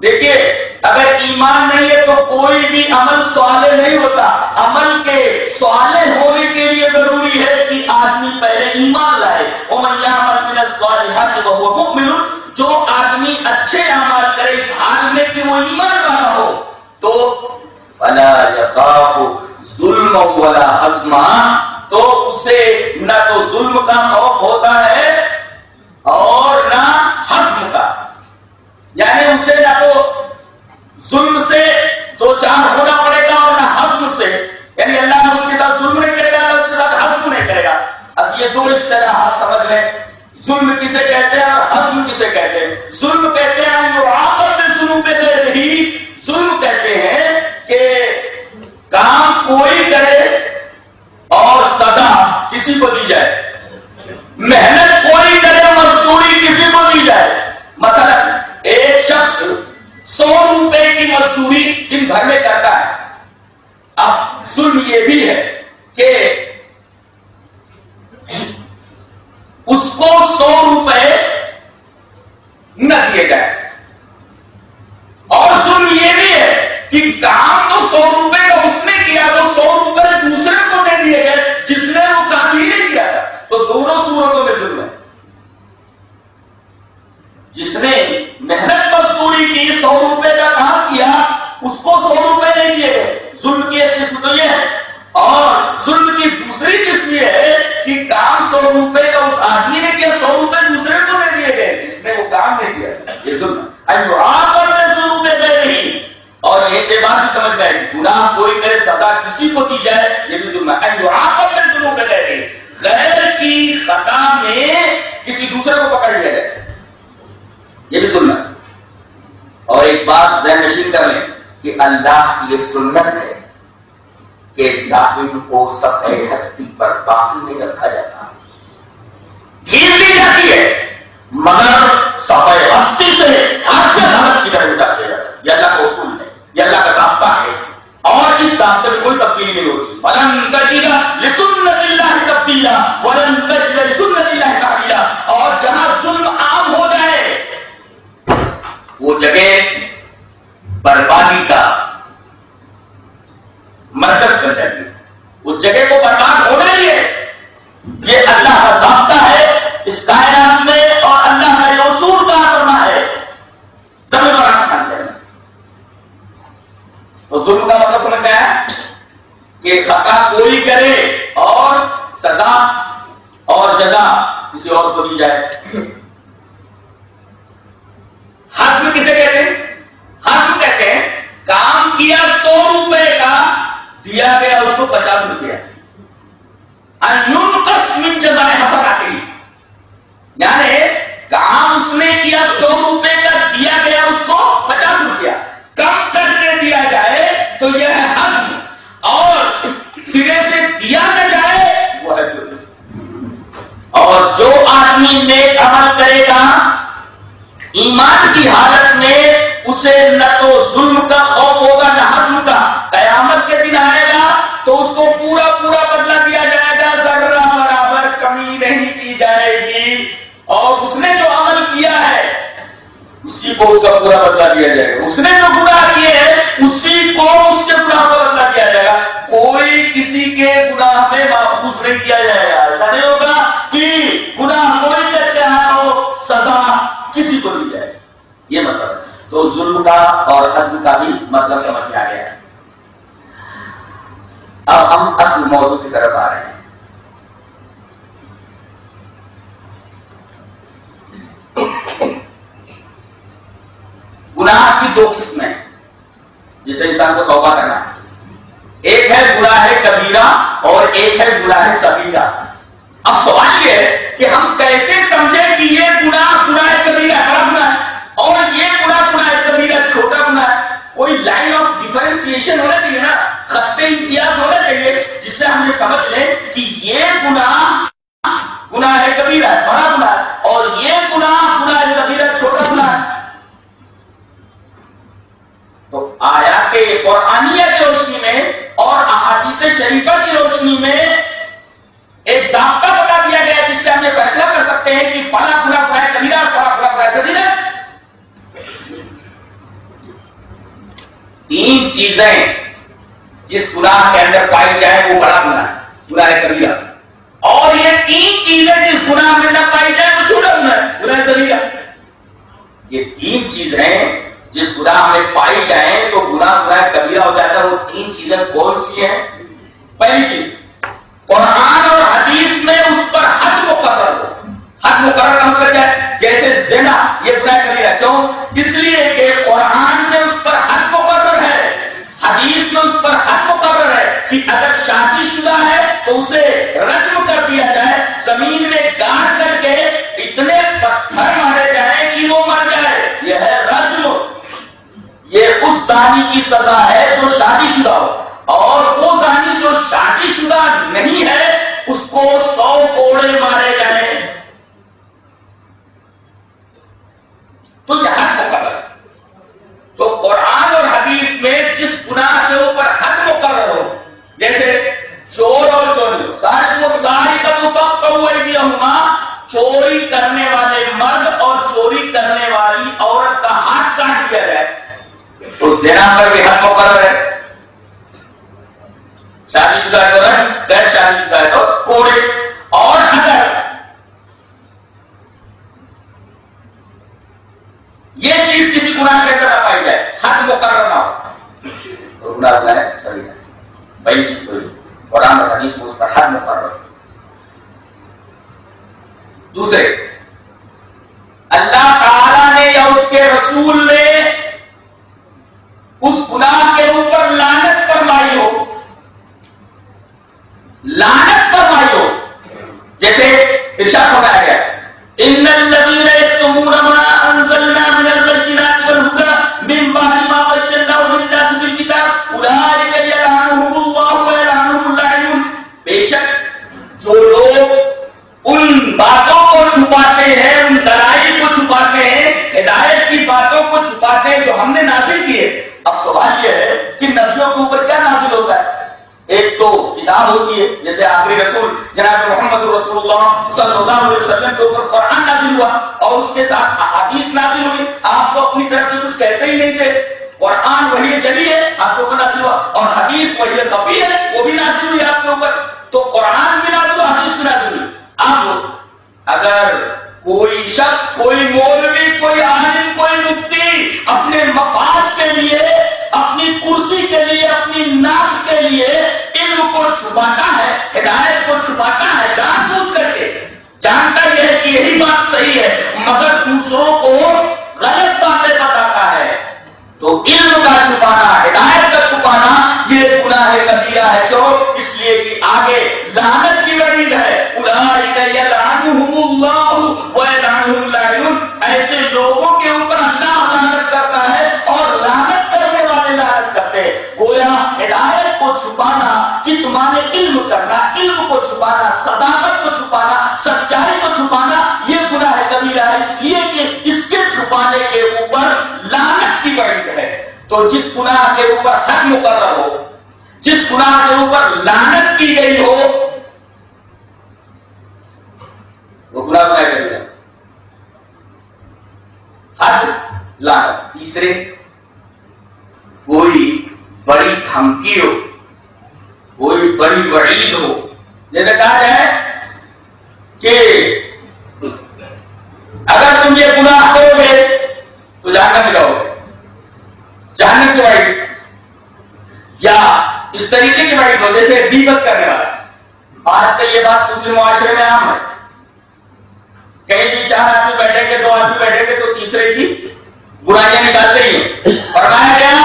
دیکھیے، اگر ایمان نہیں ہے تو کوئی بھی عمل سوالے نہیں ہوتا۔ عمل کے سوالے ہونے کے لیے ضروری ہے کہ آدمی پہلے ایمان لائے۔ وہ ملو جو آدمی اچھے عمل کرے، اس حال میں کہ وہ ایمان والا ہو، تو فلا یقاف ظلم ولا حزمہ تو اسے نہ تو ظلم کا خوف ہوتا ہے اور نہ حزم کا۔ یعنی اسے نہ تو ظلم سے دو چار ہونا پڑے گا اور نہ حزم سے۔ یعنی اللہ اس کے ساتھ ظلم نہیں کرے گا اس کے ساتھ حزم نہیں کرے گا۔ اب یہ دو اشتراح سمجھ لیں۔ ظلم کسے کہتے ہیں؟ اور حزم کسے کہتے ہیں؟ ظلم کہتے ہیں، جو آپت ظلم پہ دے رہی ظلم کہتے ہیں کہ کام کوئی کرے اور سزا کسی کو دی جائے۔ محنت کوئی کرے، مزدوری کسی کو دی جائے۔ مثلا ایک شخص سو روپے کی مزدوری دن بھر میں کرتا ہے۔ اب ظلم یہ بھی ہے کہ اس کو سو روپے نہ دیے جائے اور ظلم یہ بھی ہے کہ کام تو سو روپے کا اس نے کیا، تو سو روپے دوسرے کو دے دیے گئے، جس نے وہ کام ہی نہیں کیا تھا۔ تو دونوں صورتوں میں ظلم ہے۔ جس نے محنت مزدوری کی، سو روپے کا کام کیا، اس کو سو روپے نہیں دیے گئے۔ ظلم کی ایک قسم تو یہ ہے۔ اور ظلم کی دوسری قسم یہ ہے کہ کام سو روپے کا اس آدمی نے کیا سو روپے دوسرے کو دے دیے گئے جس نے وہ کام نہیں کیا یہ ظلم آپ میں سو روپے دے رہی اور یہ سے بات بھی سمجھ گئے گناہ کوئی کرے سزا کسی کو دی جائے، یہ بھی ظلم ہے۔ آپ میں ظلم پہ دے رہی غیر کی خطا میں کسی دوسرے کو پکڑ لیا جائے۔ یہ بھی سننا اور ایک بات ذہن نشین کر لیں کہ اللہ کی یہ سنت ہے کہ ظاہر کو سطح ہستی پر باقی نہیں رکھا جاتا۔ گھیر دی جاتی ہے۔ مگر سفید ہستی سے ہر سے کی طرف اٹھا دیا جاتا یہ اللہ کا اصول ہے، یہ اللہ کا ضابطہ ہے۔ اور اس ضابطے میں کوئی تبدیلی نہیں ہوتی۔ فلن تجد لسنت اللہ تبدیلا، ولن تجد لسنت اللہ تبدیلا اور جہاں ظلم عام ہو جائے، وہ جگہ بربادی کا مرکز بن جاتی اس جگہ کو برباد ہونا ہی ہے۔ یہ اللہ کا ضابطہ ہے، اس کائنات میں اور اللہ کا یہ اصول کا کرنا ہے زمین اور آسمان میں تو ظلم کا مطلب سمجھ میں آیا کہ خطا کوئی کرے اور سزا اور جزا کسی اور کو دی جائے۔ حسم کسے کہتے ہیں؟ حسم کہتے ہیں، کام کیا سو روپے کا دیا گیا ایمان کی حالت میں اسے نہ تو ظلم کا خوف ہوگا، نہ حسم کا۔ قیامت کے دن آئے گا تو اس کو پورا پورا بدلا دیا جائے گا۔ ذرہ برابر کمی نہیں کی جائے گی۔ اور اس نے جو عمل کیا ہے، اسی کو اس کا پورا بدلا دیا جائے گا۔ اس نے جو گناہ کیے اسی کو اس کے گناہ کا بدلا دیا جائے گا۔ کوئی کسی کے گناہ میں محفوظ نہیں کیا جائے گا۔ یہ مطلب تو ظلم کا اور حزم کا بھی مطلب سمجھ میں آ گیا۔ اب ہم اصل موضوع کی طرف آ رہے ہیں۔ گناہ کی دو قسمیں جسے انسان کو توبہ کرنا ہے۔ ایک ہے گناہ کبیرہ اور ایک ہے گناہ سبیرہ اب سوال یہ ہے کہ ہم کیسے سمجھیں کہ یہ گناہ گناہ کبیرہ بڑا گناہ اور یہ گناہ گناہ کبیرہ چھوٹا گناہ ہے کوئی لائن آف ڈیفرنسیشن ہونا چاہیے نا، خط امتیاز ہونا چاہیے، جس سے ہم یہ سمجھ لیں کہ یہ گناہ گناہ کبیرہ ہے بڑا گناہ ہے، اور یہ گناہ گناہ سبیرہ چھوٹا گناہ ہے۔ تو آیا کے قرآنیہ کی روشنی میں اور احادیث شریفہ کی روشنی میں ایک ضابطہ بتا دیا گیا جس سے ہم یہ فیصلہ کر سکتے ہیں کہ فلاں گنا گناہ کبھی چیزیں جس گناہ کے اندر پائی جائے وہ بڑا گناہ ہے گناہ کبیرہ اور یہ تین چیزیں جس گناہ میں نہ پائی جائے وہ چھوٹا گناہ ہے گناہ سبیرہ یہ تین چیزیں جس گناہ میں پائی جائیں تو گناہ گناہ کبیرہ ہو جاتا ہے۔ وہ تین چیزیں کون سی ہیں؟ پہلی چیز، قرآن اور حدیث میں اس پر حد مقرر ہو۔ حد مقرر کا مطلب کیا ہے؟ جیسے زنا، یہ گناہ کبیرہ کیوں؟ اس لیے کہ قرآن میں حدیث میں اس پر حد مقرر ہے کہ اگر شادی شدہ ہے تو اسے رجم کر دیا جائے، زمین میں گاڑ کر کے اتنے پتھر مارے جائیں کہ وہ مر جائے۔ یہ ہے رجم۔ یہ اس زانی کی سزا ہے جو شادی شدہ ہو۔ اور وہ زانی جو شادی شدہ نہیں ہے، اس کو سو کوڑے مارے جائیں۔ تو یہ حد مقرر تو قرآن اور حدیث میں جس گناہ کے اوپر حد مقرر ہو جیسے چور اور چوری شاید وہ ساری کب وقت ہوئے چوری کرنے والے مرد اور چوری کرنے والی عورت کا ہاتھ کاٹ دیا جائے۔ تو زینا پر بھی حد مقرر ہے۔ شادی شدہ ہے تو غیر شادی شدہ ہے تو کوڑے اور اگر یہ چیز کسی گناہ کے اندر نہ پائی جائے حد مقرر نہ ہو۔ تو گناہ گناہ ہے صحیح ہے بڑی چیز کوئی قرآن اور حدیث میں اس کا حد مقرر۔ دوسرے، اللہ تعالی نے یا اس کے رسول نے اس گناہ کے اوپر لانت فرمائی ہو۔ لانت فرمائی ہو۔ جیسے ارشاد ہونا گیا ان الذين يكتمون ما اب سوال یہ ہے کہ نبیوں کے اوپر کیا نازل ہوتا ہے؟ ایک تو کتاب ہوتی ہے، جیسے آخری رسول، جناب محمد رسول اللہ صلی اللہ علیہ وسلم کے اوپر قرآن نازل ہوا اور اس کے ساتھ احادیث نازل ہوئی۔ آپ تو اپنی طرف سے کچھ کہتے ہی نہیں تھے۔ قرآن وہی چلی ہے آپ کے اوپر نازل ہوا اور حدیث وہی خفی ہے، وہ بھی نازل ہوئی آپ کے اوپر۔ تو قرآن بھی نازل ہوا، حدیث بھی نازل ہوئی۔ آپ اگر کوئی شخص، کوئی مولوی، کوئی عالم، کوئی مفتی اپنے مفاد کے لیے، اپنی کرسی کے لیے، اپنی ناک کے لیے علم کو چھپاتا ہے، ہدایت کو چھپاتا ہے، جان بوجھ کر کے۔ جانتا یہ ہے کہ یہی بات صحیح ہے، مگر دوسروں کو غلط باتیں بتاتا ہے۔ تو علم کا چھپانا، ہدایت کا چھپانا کو چھپانا کہ تمہارے علم کرنا، علم کو چھپانا، صداقت کو چھپانا، سچائی کو چھپانا، یہ گناہ ہے کبیرہ ہے۔ اس لیے کہ اس کے چھپانے کے اوپر لعنت کی وعید ہے۔ تو جس گناہ کے اوپر حد مقرر ہو، جس گناہ کے اوپر لعنت کی گئی ہو، وہ گناہ گناہ کبیرہ حد، لعنت۔ تیسرے، کوئی بڑی دھمکی ہو۔ کوئی بڑی وعید ہو۔ جیسے کہا جائے کہ اگر تم یہ گناہ کرو گے تو جہنم میں جاؤ گے۔ جہنم کی وعید۔ یا اس طریقے کی وعید ہو، جیسے غیبت کرنے والا۔ بھارت کا یہ بات مسلم معاشرے میں عام ہے۔ کہیں بھی چار آدمی بیٹھیں گے، دو آدمی بیٹھیں گے تو تیسرے کی برائیاں نکالتے ہی ہیں فرمایا گیا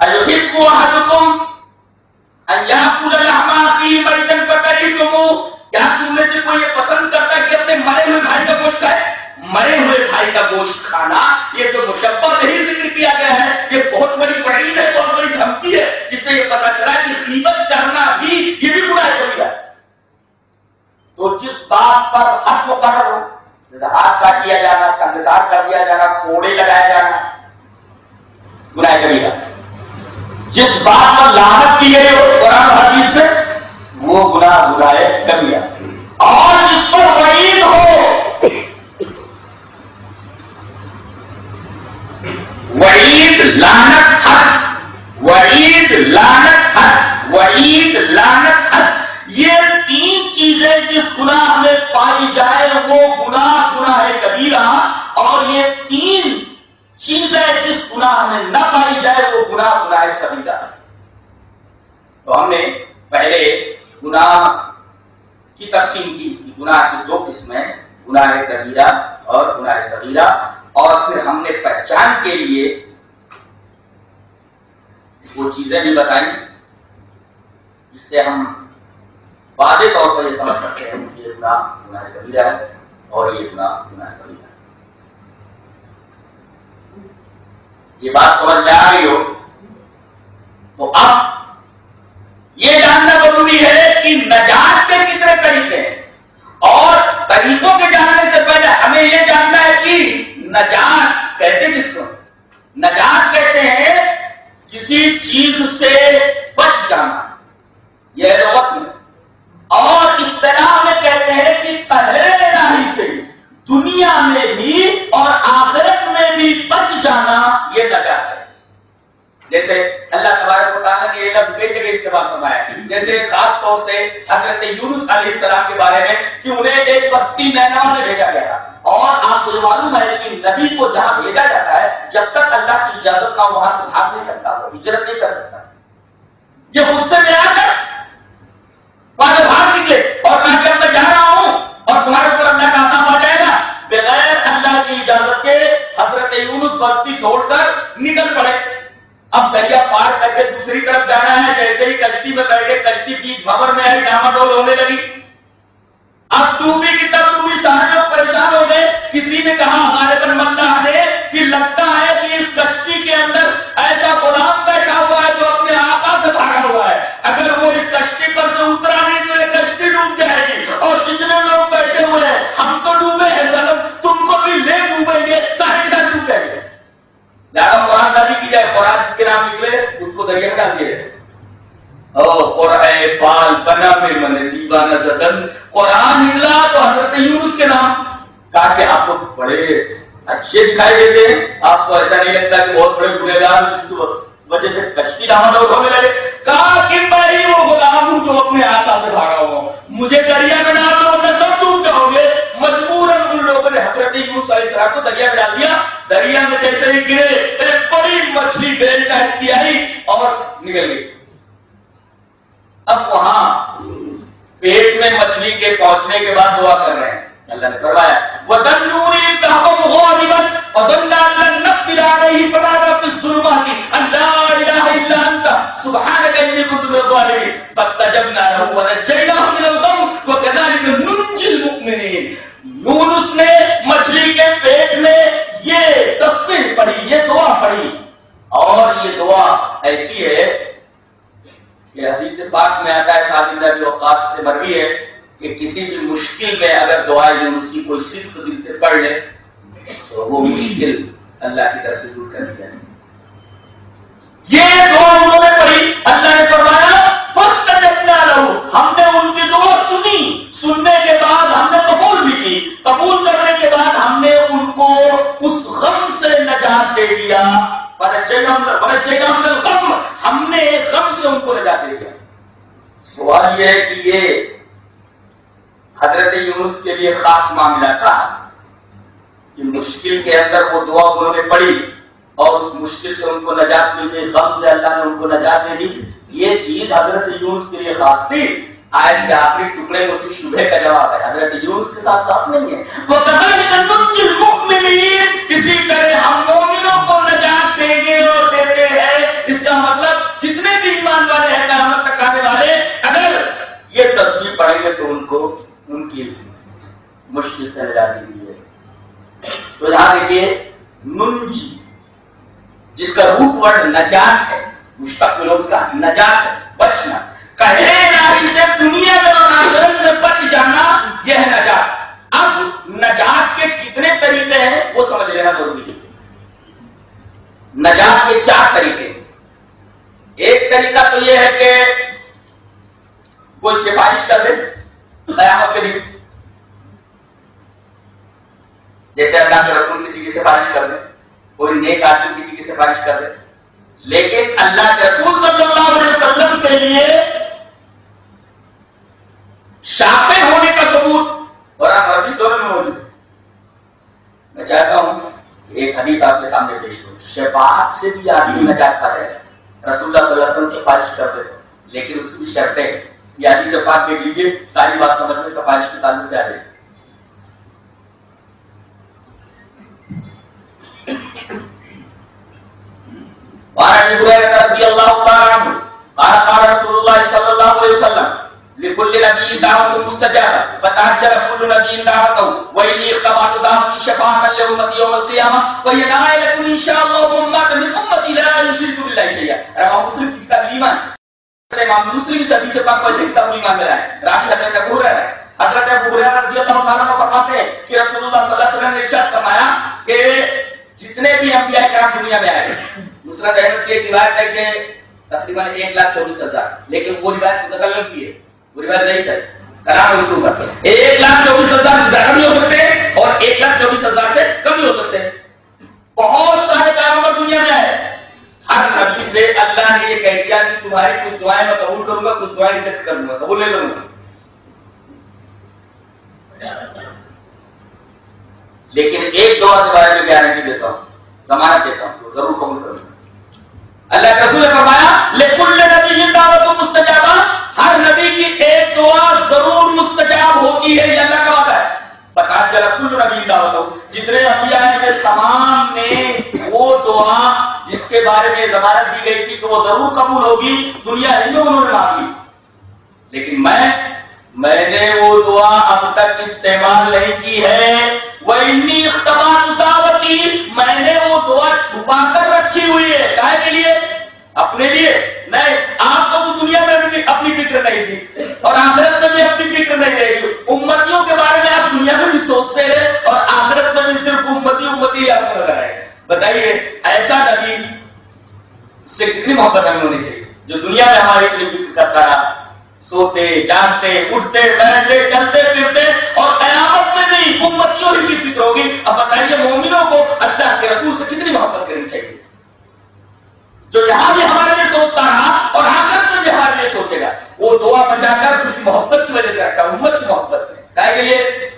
ايحب کیا تم میں سے کوئی یہ پسند کرتا ہے کہ اپنے مرے ہوئے بھائی کا گوشت کھائے مرے ہوئے بھائی کا گوشت کھانا یہ جو مشبہ نہیں ذکر کیا گیا ہے یہ بہت بڑی وعید ہے بہت بڑی دھمکی ہے جس سے یہ پتا چلا کہ قیمت کرنا بھی یہ بھی برا ہے تو جس بات پر حق مقرر ہو ہاتھ کاٹ دیا جانا سنگسار کر دیا جانا، کوڑے لگایا جانا، گناہ کبھی جس بات پر لانت کی گئی ہو قرآن حدیث میں، وہ گناہ برائے کبھی اور جس پر وعید ہو، وعید لانت حق وعید لانت حد یہ تین چیزیں جس گناہ میں پائی جائے وہ گناہ گناہ کبیرہ، اور یہ تین چیزیں جس گناہ میں نہ پائی جائے وہ گناہ گناہ سبیرہ تو ہم نے پہلے گناہ کی تقسیم کی، گناہ کی دو قسمیں، گناہ کبیرہ اور گناہ سبیرہ اور پھر ہم نے پہچان کے لیے وہ چیزیں بھی بتائیں، جس سے ہم واضح طور پر یہ سمجھ سکتے ہیں کہ یہ گناہ گناہ کبیرہ ہے اور یہ گناہ گناہ سبیرہ ہے۔ یہ بات سمجھ میں آ گئی ہو؟ تو اب یہ جاننا ضروری ہے کہ نجات کے کتنے طریقے ہیں۔ اور طریقوں کے جاننے سے پہلے ہمیں یہ جاننا ہے کہ نجات کہتے کس کو؟ نجات کہتے ہیں کسی چیز سے بچ جانا۔ یہ لغت میں۔ اور اس طرح میں کہتے ہیں کہ پہلے راہی سے دنیا میں بھی اور آخرت میں بھی بچ جانا یہ نجات ہے۔ جیسے اللہ تبارک و تعالیٰ نے یہ لفظ کئی جگہ استعمال فرمایا۔ جیسے خاص طور سے حضرت یونس علیہ السلام کے بارے میں کہ انہیں ایک بستی نینوا میں بھیجا گیا تھا۔ اور آپ کو معلوم ہے کہ نبی کو جہاں بھیجا جاتا ہے، جب تک اللہ کی اجازت نہ وہاں سے بھاگ نہیں سکتا، وہ ہجرت نہیں کر سکتا۔ یہ غصے میں آ کر وہاں سے باہر نکلے اور میں کہ میں جا رہا ہوں اور تمہارے یونس بستی چھوڑ کر نکل پڑے۔ اب دریا پار کر کے دوسری طرف جانا ہے، جیسے ہی کشتی میں بیٹھے، کشتی بیچ بھور میں آئی ڈاما ڈول ہونے لگی۔ اب ڈوبی کی طرف ڈوبی سارے لوگ پریشان ہو گئے۔ کسی نے کہا ہمارے پر مندہ ہمیں اچھے دکھائی دیتے ہیں۔ آپ کو ایسا نہیں لگتا کہ بہت بڑے گنہ گار جس کی وجہ سے کشتی ڈاما ڈول ہونے لگے کہا کہ میں ہی وہ غلام ہوں جو اپنے آقا سے بھاگا ہوا ہوں۔ مجھے دریا میں ڈال دو میں سب ڈوب جاؤ گے۔ مجبوراً ان لوگوں نے حضرت یونس علیہ السلام کو دریا میں ڈال دیا۔ دریا میں جیسے ہی گرے، ایک بڑی مچھلی بیل ٹائپ کی آئی اور نکل گئی۔ اب وہاں پیٹ میں مچھلی کے پہنچنے کے بعد دعا کر رہے ہیں۔ اللہ نے فرمایا وَتَنُّونِ غَالِبًا نَقْدِرَ عَلَيْهِ فَنَادَى فِي الظُّلُمَاتِ إِلَّا سُبْحَانَكَ إِنِّي مِنَ الظَّالِمِينَ. فَاسْتَجَبْنَا لَهُ وَنَجَّيْنَاهُ مِنَ الْغَمِّ وَكَذَلِكَ الْمُؤْمِنِينَ. یونس نے مچھلی کے پیٹ میں یہ تصویر پڑھی، یہ دعا پڑھی۔ اور یہ دعا ایسی ہے کہ حدیث پاک میں آتا ہے سعد بن وقاص سے مروی ہے کہ کسی بھی مشکل میں اگر دعا یونس کی کوئی صدق دل سے پڑھ لے تو وہ مشکل اللہ کی طرف سے دور کر دیا یہ دعا انہوں نے پڑھی۔ اللہ نے فرمایا ہم نے ان کی دعا سنی۔ سننے کے بعد ہم نے قبول بھی کی۔ قبول کرنے کے بعد ہم نے ان کو اس غم سے نجات دے دیا۔ ہم نے غم سے ان کو نجات دے دیا۔ سوال یہ ہے کہ یہ حضرت یونس کے لیے خاص معاملہ تھا کہ مشکل کے اندر وہ دعا انہوں نے پڑھی اور اس مشکل سے ان کو نجات مل گئی غم سے اللہ نے ان کو نجات دے دی یہ چیز حضرت یونس کے لیے خاص تھی۔ آج کے آخری ٹکڑے میں اسی شبہ کا جواب ہے۔ حضرت یونس کے ساتھ خاص نہیں ہے۔ وہ اسی طرح ہم مومنوں کو نجات دیں گے اور دیتے ہیں۔ اس کا مطلب جتنے بھی ایمان والے ہیں، قیامت تک آنے والے، اگر یہ تصویر پڑھیں گے تو ان کو ان کی مشکل سے نجات دی ہے۔ تو یہاں دیکھیے ننجی جس کا روپ ورڈ نجات ہے مشتقل اس کا نجات ہے، بچنا۔ کہے ناری سے دنیا میں اور آخرت میں بچ جانا، یہ ہے نجات۔ اب نجات کے کتنے طریقے ہیں، وہ سمجھ لینا ضروری ہے۔ نجات کے چار طریقے ایک طریقہ تو یہ ہے کہ کوئی سفارش کر دے۔ قیامت کے دن جیسے اللہ کے رسول کی کی سفارش کر دے، کوئی نیک آدمی کسی کی سفارش کر دے۔ لیکن اللہ کے رسول صلی اللہ علیہ وسلم کے لیے شافع ہونے کا ثبوت آپ اور دونوں میں موجود ہے میں چاہتا ہوں ایک حدیث آپ کے سامنے پیش ہو شفاعت سے بھی آدمی نجات پر ہے۔ رسول اللہ صلی اللہ علیہ وسلم سفارش کر دے، لیکن اس کی شرطیں یہ حدیث پاک دیکھ لیجیے ساری بات سمجھ میں، سفارش کے تعلق سے آ رہی وعن ابي هريره رضي الله تعالى عنه قال قال رسول الله صلى الله عليه وسلم لكل نبي دعوة مستجابة فتعجل كل نبي دعوته وإني اختبعت دعوتي شفاعة لأمتي يوم القيامة فهي نهاية إن شاء الله من مات من أمتي لا يشرك بالله شيئا رواه مسلم في كتاب الإيمان امام مسلم سے حدیث پاک میں سے کتاب الایمان میں ہے راوی حضرت ابو ہریرہ حضرت ابو ہریرہ رضی اللہ تعالی عنہ فرماتے ہیں کہ رسول اللہ صلی اللہ علیہ وسلم نے ارشاد فرمایا کہ جتنے بھی انبیاء کرام دنیا میں آئے نصرت احمد کی ایک روایت ہے کہ تقریباً ایک لاکھ چوبیس ہزار لیکن وہ روایت متکلم کی ہے وہ روایت صحیح ہے کلام اس کے اوپر ایک لاکھ چوبیس ہزار سے زیادہ بھی ہو سکتے ہیں اور ایک لاکھ چوبیس ہزار سے کم بھی ہو سکتے ہیں بہت سارے پیغمبر دنیا میں آئے ہر نبی سے اللہ نے یہ کہہ دیا کہ تمہاری کچھ دعائیں میں قبول کروں گا، کچھ دعائیں ریجیکٹ کروں گا، قبول نہیں کروں گا۔ لیکن ایک دعا کے بارے میں گارنٹی دیتا ہوں، ضمانت دیتا ہوں، ضرور قبول کروں گا۔ اللہ کے رسول نے فرمایا، لکل نبی دعوت مستجابہ۔ ہر نبی کی ایک دعا ضرور مستجاب ہوتی ہے، یہ اللہ کا وعدہ ہے۔ بتا چلا کل نبی دعوت ہو۔ جتنے انبیاء ہیں تمام نے وہ دعا جس کے بارے میں ضمانت دی گئی تھی کہ وہ ضرور قبول ہوگی۔ دنیا ہی میں انہوں نے مانگی۔ لیکن میں میں نے وہ دعا اب تک استعمال نہیں کی ہے۔ وہ انی اختبار دعوتی میں نے وہ دعا چھپا کر رکھی ہوئی ہے۔ کہے کے لیے؟ اپنے لیے نہیں آپ کو تو دنیا میں بھی اپنی فکر نہیں تھی اور آخرت میں بھی اپنی فکر نہیں رہے گی امتیوں کے بارے میں آپ دنیا میں بھی سوچتے ہیں اور آخرت میں بھی صرف امتی امتی آپ کو لگا ہے بتائیے، ایسا نبی سے کتنی محبت ہمیں ہونی چاہیے جو دنیا میں ہمارے لیے فکر کرتا رہا۔ سوتے، جاگتے، اٹھتے، بیٹھتے، چلتے، پھرتے اور قیامت میں بھی امتیوں ہی کی فکر ہوگی۔ اب بتائیے، مومنوں کو اللہ کے رسول سے کتنی محبت کرنی چاہیے؟ جو یہاں بھی ہمارے لیے سوچتا رہا اور آخرت میں بھی ہمارے لیے سوچے گا، وہ دعا بچا کر اس محبت کی وجہ سے رکھا، امت کی محبت میں۔ کہے کے لیے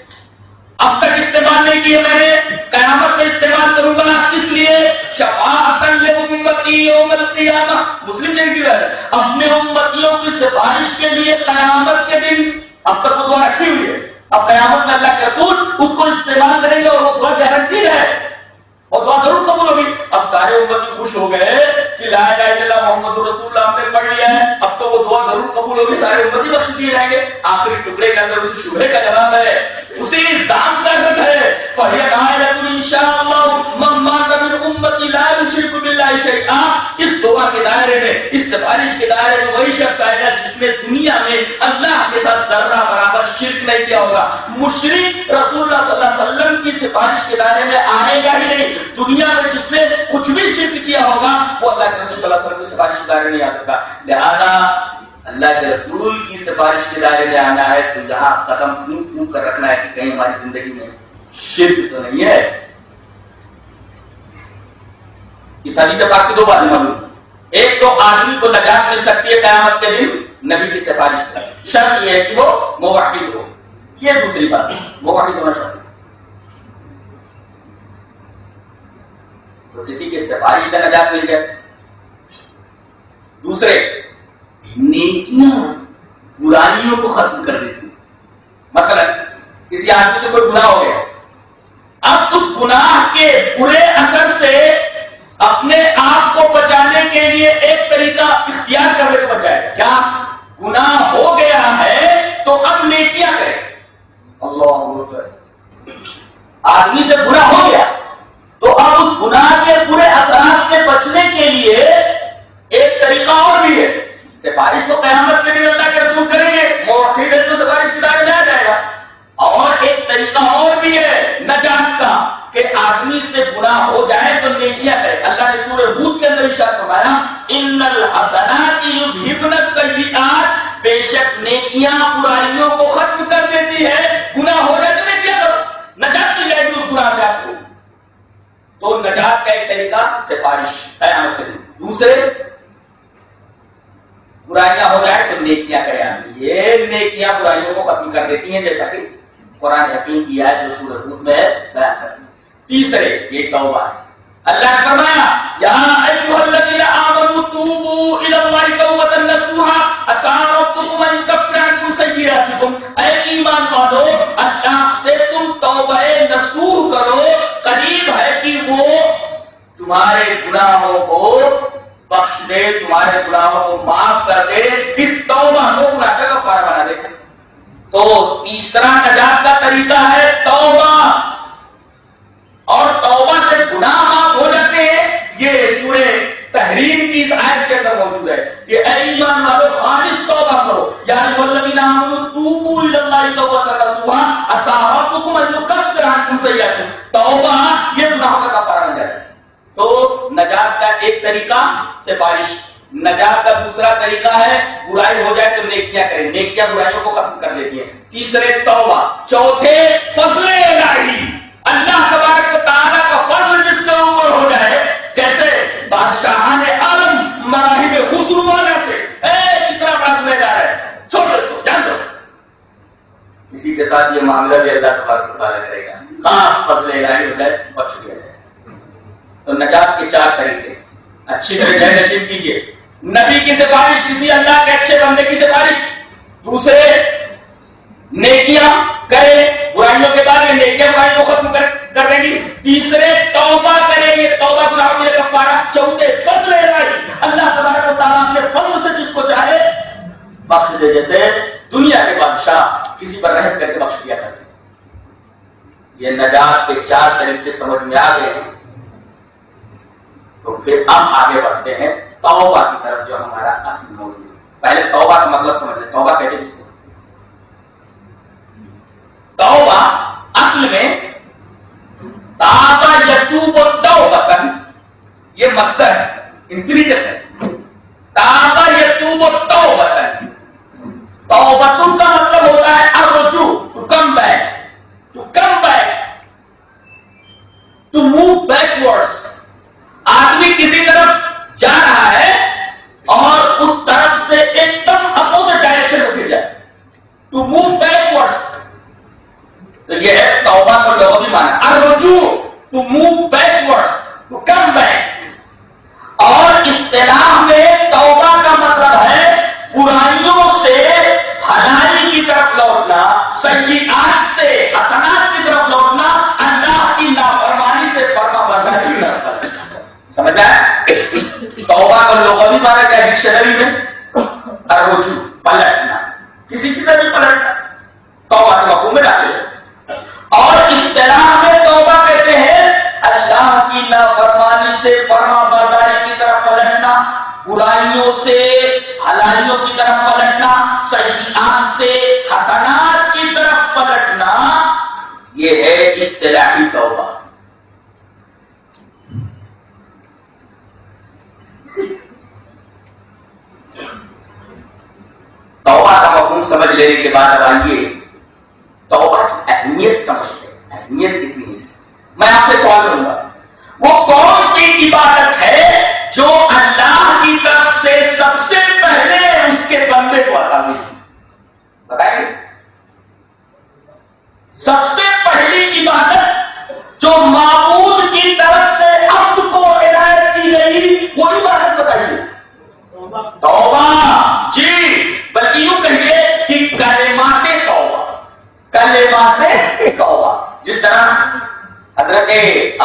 اب تک استعمال نہیں کیے میں نے، قیامت میں استعمال کروں گا۔ اس لیے شفاعت امتی یوم القیامہ۔ مسلم شریف کی ہے، اپنے امتیوں کی سفارش کے لیے قیامت کے دن اب تک وہ دعا رکھی ہوئی ہے۔ اب قیامت میں اللہ کے رسول اس کو استعمال کریں گے اور وہ دعا گارنٹی ہے۔ اور دعا ضرور قبول ہوگی۔ اب سارے امتی خوش ہو گئے۔ کہ لا الہ الا اللہ محمد رسول اللہ ہم نے پڑھ لیا ہے، اب تو وہ دعا ضرور قبول ہوگی، سارے امتی بخش دیے جائیں گے۔ آخری ٹکڑے کے اندر اسی شبہ کا جواب ہے، اسی الزام کا رد ہے۔ فہی نائلۃ انشاءاللہ یشرک اس دعا کے دائرے میں، اس سفارش کے دائرے میں وہی شخص آئے گا جس نے دنیا میں اللہ کے ساتھ ذرہ برابر شرک نہیں کیا ہوگا۔ مشرک رسول اللہ صلی اللہ علیہ وسلم کی سفارش کے دائرے میں آئے گا ہی نہیں۔ دنیا میں جس نے کچھ بھی شرک کیا ہوگا، وہ اللہ کے رسول صلی اللہ علیہ وسلم کی سفارش کے دائرے نہیں آ سکتا۔ لہذا، اللہ کے رسول کی سفارش کے دائرے میں آنا ہے۔ تو یہاں قدم پھونک پھونک کر رکھنا ہے کہ کہیں ہماری زندگی میں شرک تو نہیں ہے؟ اس حدیث پاک سے دو باتیں معلوم ایک تو آدمی کو نجات مل سکتی ہے قیامت کے دن نبی کی سفارش کا شرط یہ ہے کہ وہ موحد ہو۔ یہ دوسری بات۔ موحد ہونا شرط۔ تو کسی کی سفارش کا نجات مل جائے۔ دوسرے، نیکیاں برائیوں کو ختم کر دیتی مثلا، کسی آدمی سے کوئی گناہ ہو گیا۔ اب اس گناہ کے برے اثر سے اپنے آپ کو بچانے کے لیے ایک طریقہ اختیار کرنے کو بچائے کیا گناہ ہو گیا ہے تو اب نیکیاں کرے اللہ آدمی سے برا ہو گیا۔ تو اب اس گناہ کے برے اثرات سے بچنے کے لیے ایک طریقہ اور بھی ہے۔ سفارش تو قیامت میں بھی اللہ کے رسول کریں گے۔ موحد تو سفارش کے اور ایک طریقہ اور بھی ہے نجات کا کہ آدمی سے گناہ ہو جائے تو نیکیاں کرے۔ اللہ نے سورہ ہود کے اندر اشارہ فرمایا، ان الحسنات یذهبن السیئات بے شک نیکیاں برائیوں کو ختم کر دیتی ہے۔ گناہ ہو جائے تو نیکیاں کرو۔ نجات مل جائے گی اس گناہ سے آپ کو۔ تو نجات کا ایک طریقہ سفارش، قیامت کے دن۔ دوسرے، برائیاں ہو جائے تو نیکیاں کرے آدمی۔ یہ نیکیاں برائیوں کو ختم کر دیتی ہیں جیسا کہ قرآن حکیم کی آیت جو سورہ ہود میں ہے بیان کرتی تیسرے، یہ توبہ ہے۔ اللہ فرمایا، یا ایھا الذین آمنوا توبوا الی اللہ توبۃ نصوحا عسى ربکم ان یکفر عنکم سیئاتکم۔ اے ایمان والو، اللہ سے تم توبہ نصوح کرو، قریب ہے کہ وہ تمہارے گناہوں کو بخش دے، تمہارے گناہوں کو معاف کر دے، اس توبہ کو گناہ کا کفارہ بنا دے۔ تو تیسرا نجات کا طریقہ ہے توبہ۔ اور توبہ سے گناہ معاف ہو جاتے ہیں۔ یہ سورہ تحریم کی اس آیت کے اندر موجود ہے۔ کہ اے ایمان والو، خالص توبہ کرو۔ یعنی والذین آمنوا، توبوا الی اللہ توبۃ نصوحا عسى ربکم ان یکفر عنکم سیئاتکم۔ توبہ یہ گناہوں کا کفارہ بن جائے۔ تو نجات کا ایک طریقہ سفارش۔ نجات کا دوسرا طریقہ ہے، برائی ہو جائے تو نیکیاں کریں۔ نیکیاں برائیوں کو ختم کر دیتی ہیں۔ تیسرے، توبہ۔ چوتھے، فضل الہی۔ اللہ تبارک و تعالیٰ کا فضل جس کے اوپر ہو جائے، جیسے بادشاہان عالم مراحب خسروانہ سے۔ اے، کتنا بڑا تمہیں جا رہا ہے چھوڑو اس کو، جان دو۔ اسی کے ساتھ یہ معاملہ بھی اللہ تبارک و تعالیٰ کرے گا۔ خاص فضل الہی ہو جائے بخش دیا جائے۔ تو نجات کے چار طریقے۔ اچھی طرح نشیب کیجیے نبی کی سفارش کسی اللہ کے اچھے بندے کی سفارش دوسرے نیکیاں کرے، برائیوں کے بعد یہ نیکیاں برائیوں کو ختم کر کر دیں گی۔ تیسرے، توبہ کرے یہ توبہ گناہوں کے لیے کفارہ، چوتھے، فضل الہی اللہ۔ تبارک و تعالیٰ اپنے فضل سے جس کو چاہے بخش دے۔ جیسے دنیا کے بادشاہ کسی پر رحم کر کے بخش دیا کرتے یہ نجات کے چار طریقے سمجھ میں آ گئے ہیں۔ تو پھر ہم آگے بڑھتے ہیں۔ توبہ کی طرف جو ہمارا اصل موضوع ہے۔ پہلے توبہ کا مطلب سمجھ لیں۔ توبہ کہتے ہیں اس کو۔ توبہ اصل میں تابا یتوب و توبتن۔ یہ مصدر ہے انفینیٹو ہے۔ تابا یتوب و توبتن۔ توبتن کا مطلب ہوتا ہے الرجوع to come back to come back to move backwards آدمی کسی طرف جا رہا ہے اور اس طرف سے ایک دم اپوزٹ ڈائریکشن میں پھر جائے۔ ٹو موو بیکورڈس تو یہ ہے توبہ کو لوگوں بھی مانا۔ الرجوع۔ To move backwards to come back اور اصطلاح میں توبہ کا مطلب ہے برائیوں سے حلالی کی طرف لوٹنا سیئات سے، حسنات کی طرف لوٹنا، اللہ کی نافرمانی سے فرما برداری کی طرف سمجھ میں توبہ کو لوگوں بھی مانا کیا ڈکشنری میں الرجوع پلٹنا کسی چیز میں بھی پلٹنا توبہ کے مفہوم میں ڈالے اور اصطلاح میں توبہ کہتے ہیں اللہ کی نافرمانی سے فرما برداری کی طرف پلٹنا برائیوں سے حلالیوں کی طرف پلٹنا سیئات سے حسنات کی طرف پلٹنا یہ ہے اصطلاحی توبہ توبہ کا مفہوم سمجھ لینے کے بعد اب آئیے۔ توبہ کی اہمیت سمجھتے ہیں۔ اہمیت کتنی ہے میں آپ سے سوال کروں گا۔ وہ کون سی عبادت ہے جو اللہ کی طرف سے سب سے پہلے اس کے بندے کو عطا ہوئی بتائیے۔ سب سے پہلی عبادت جو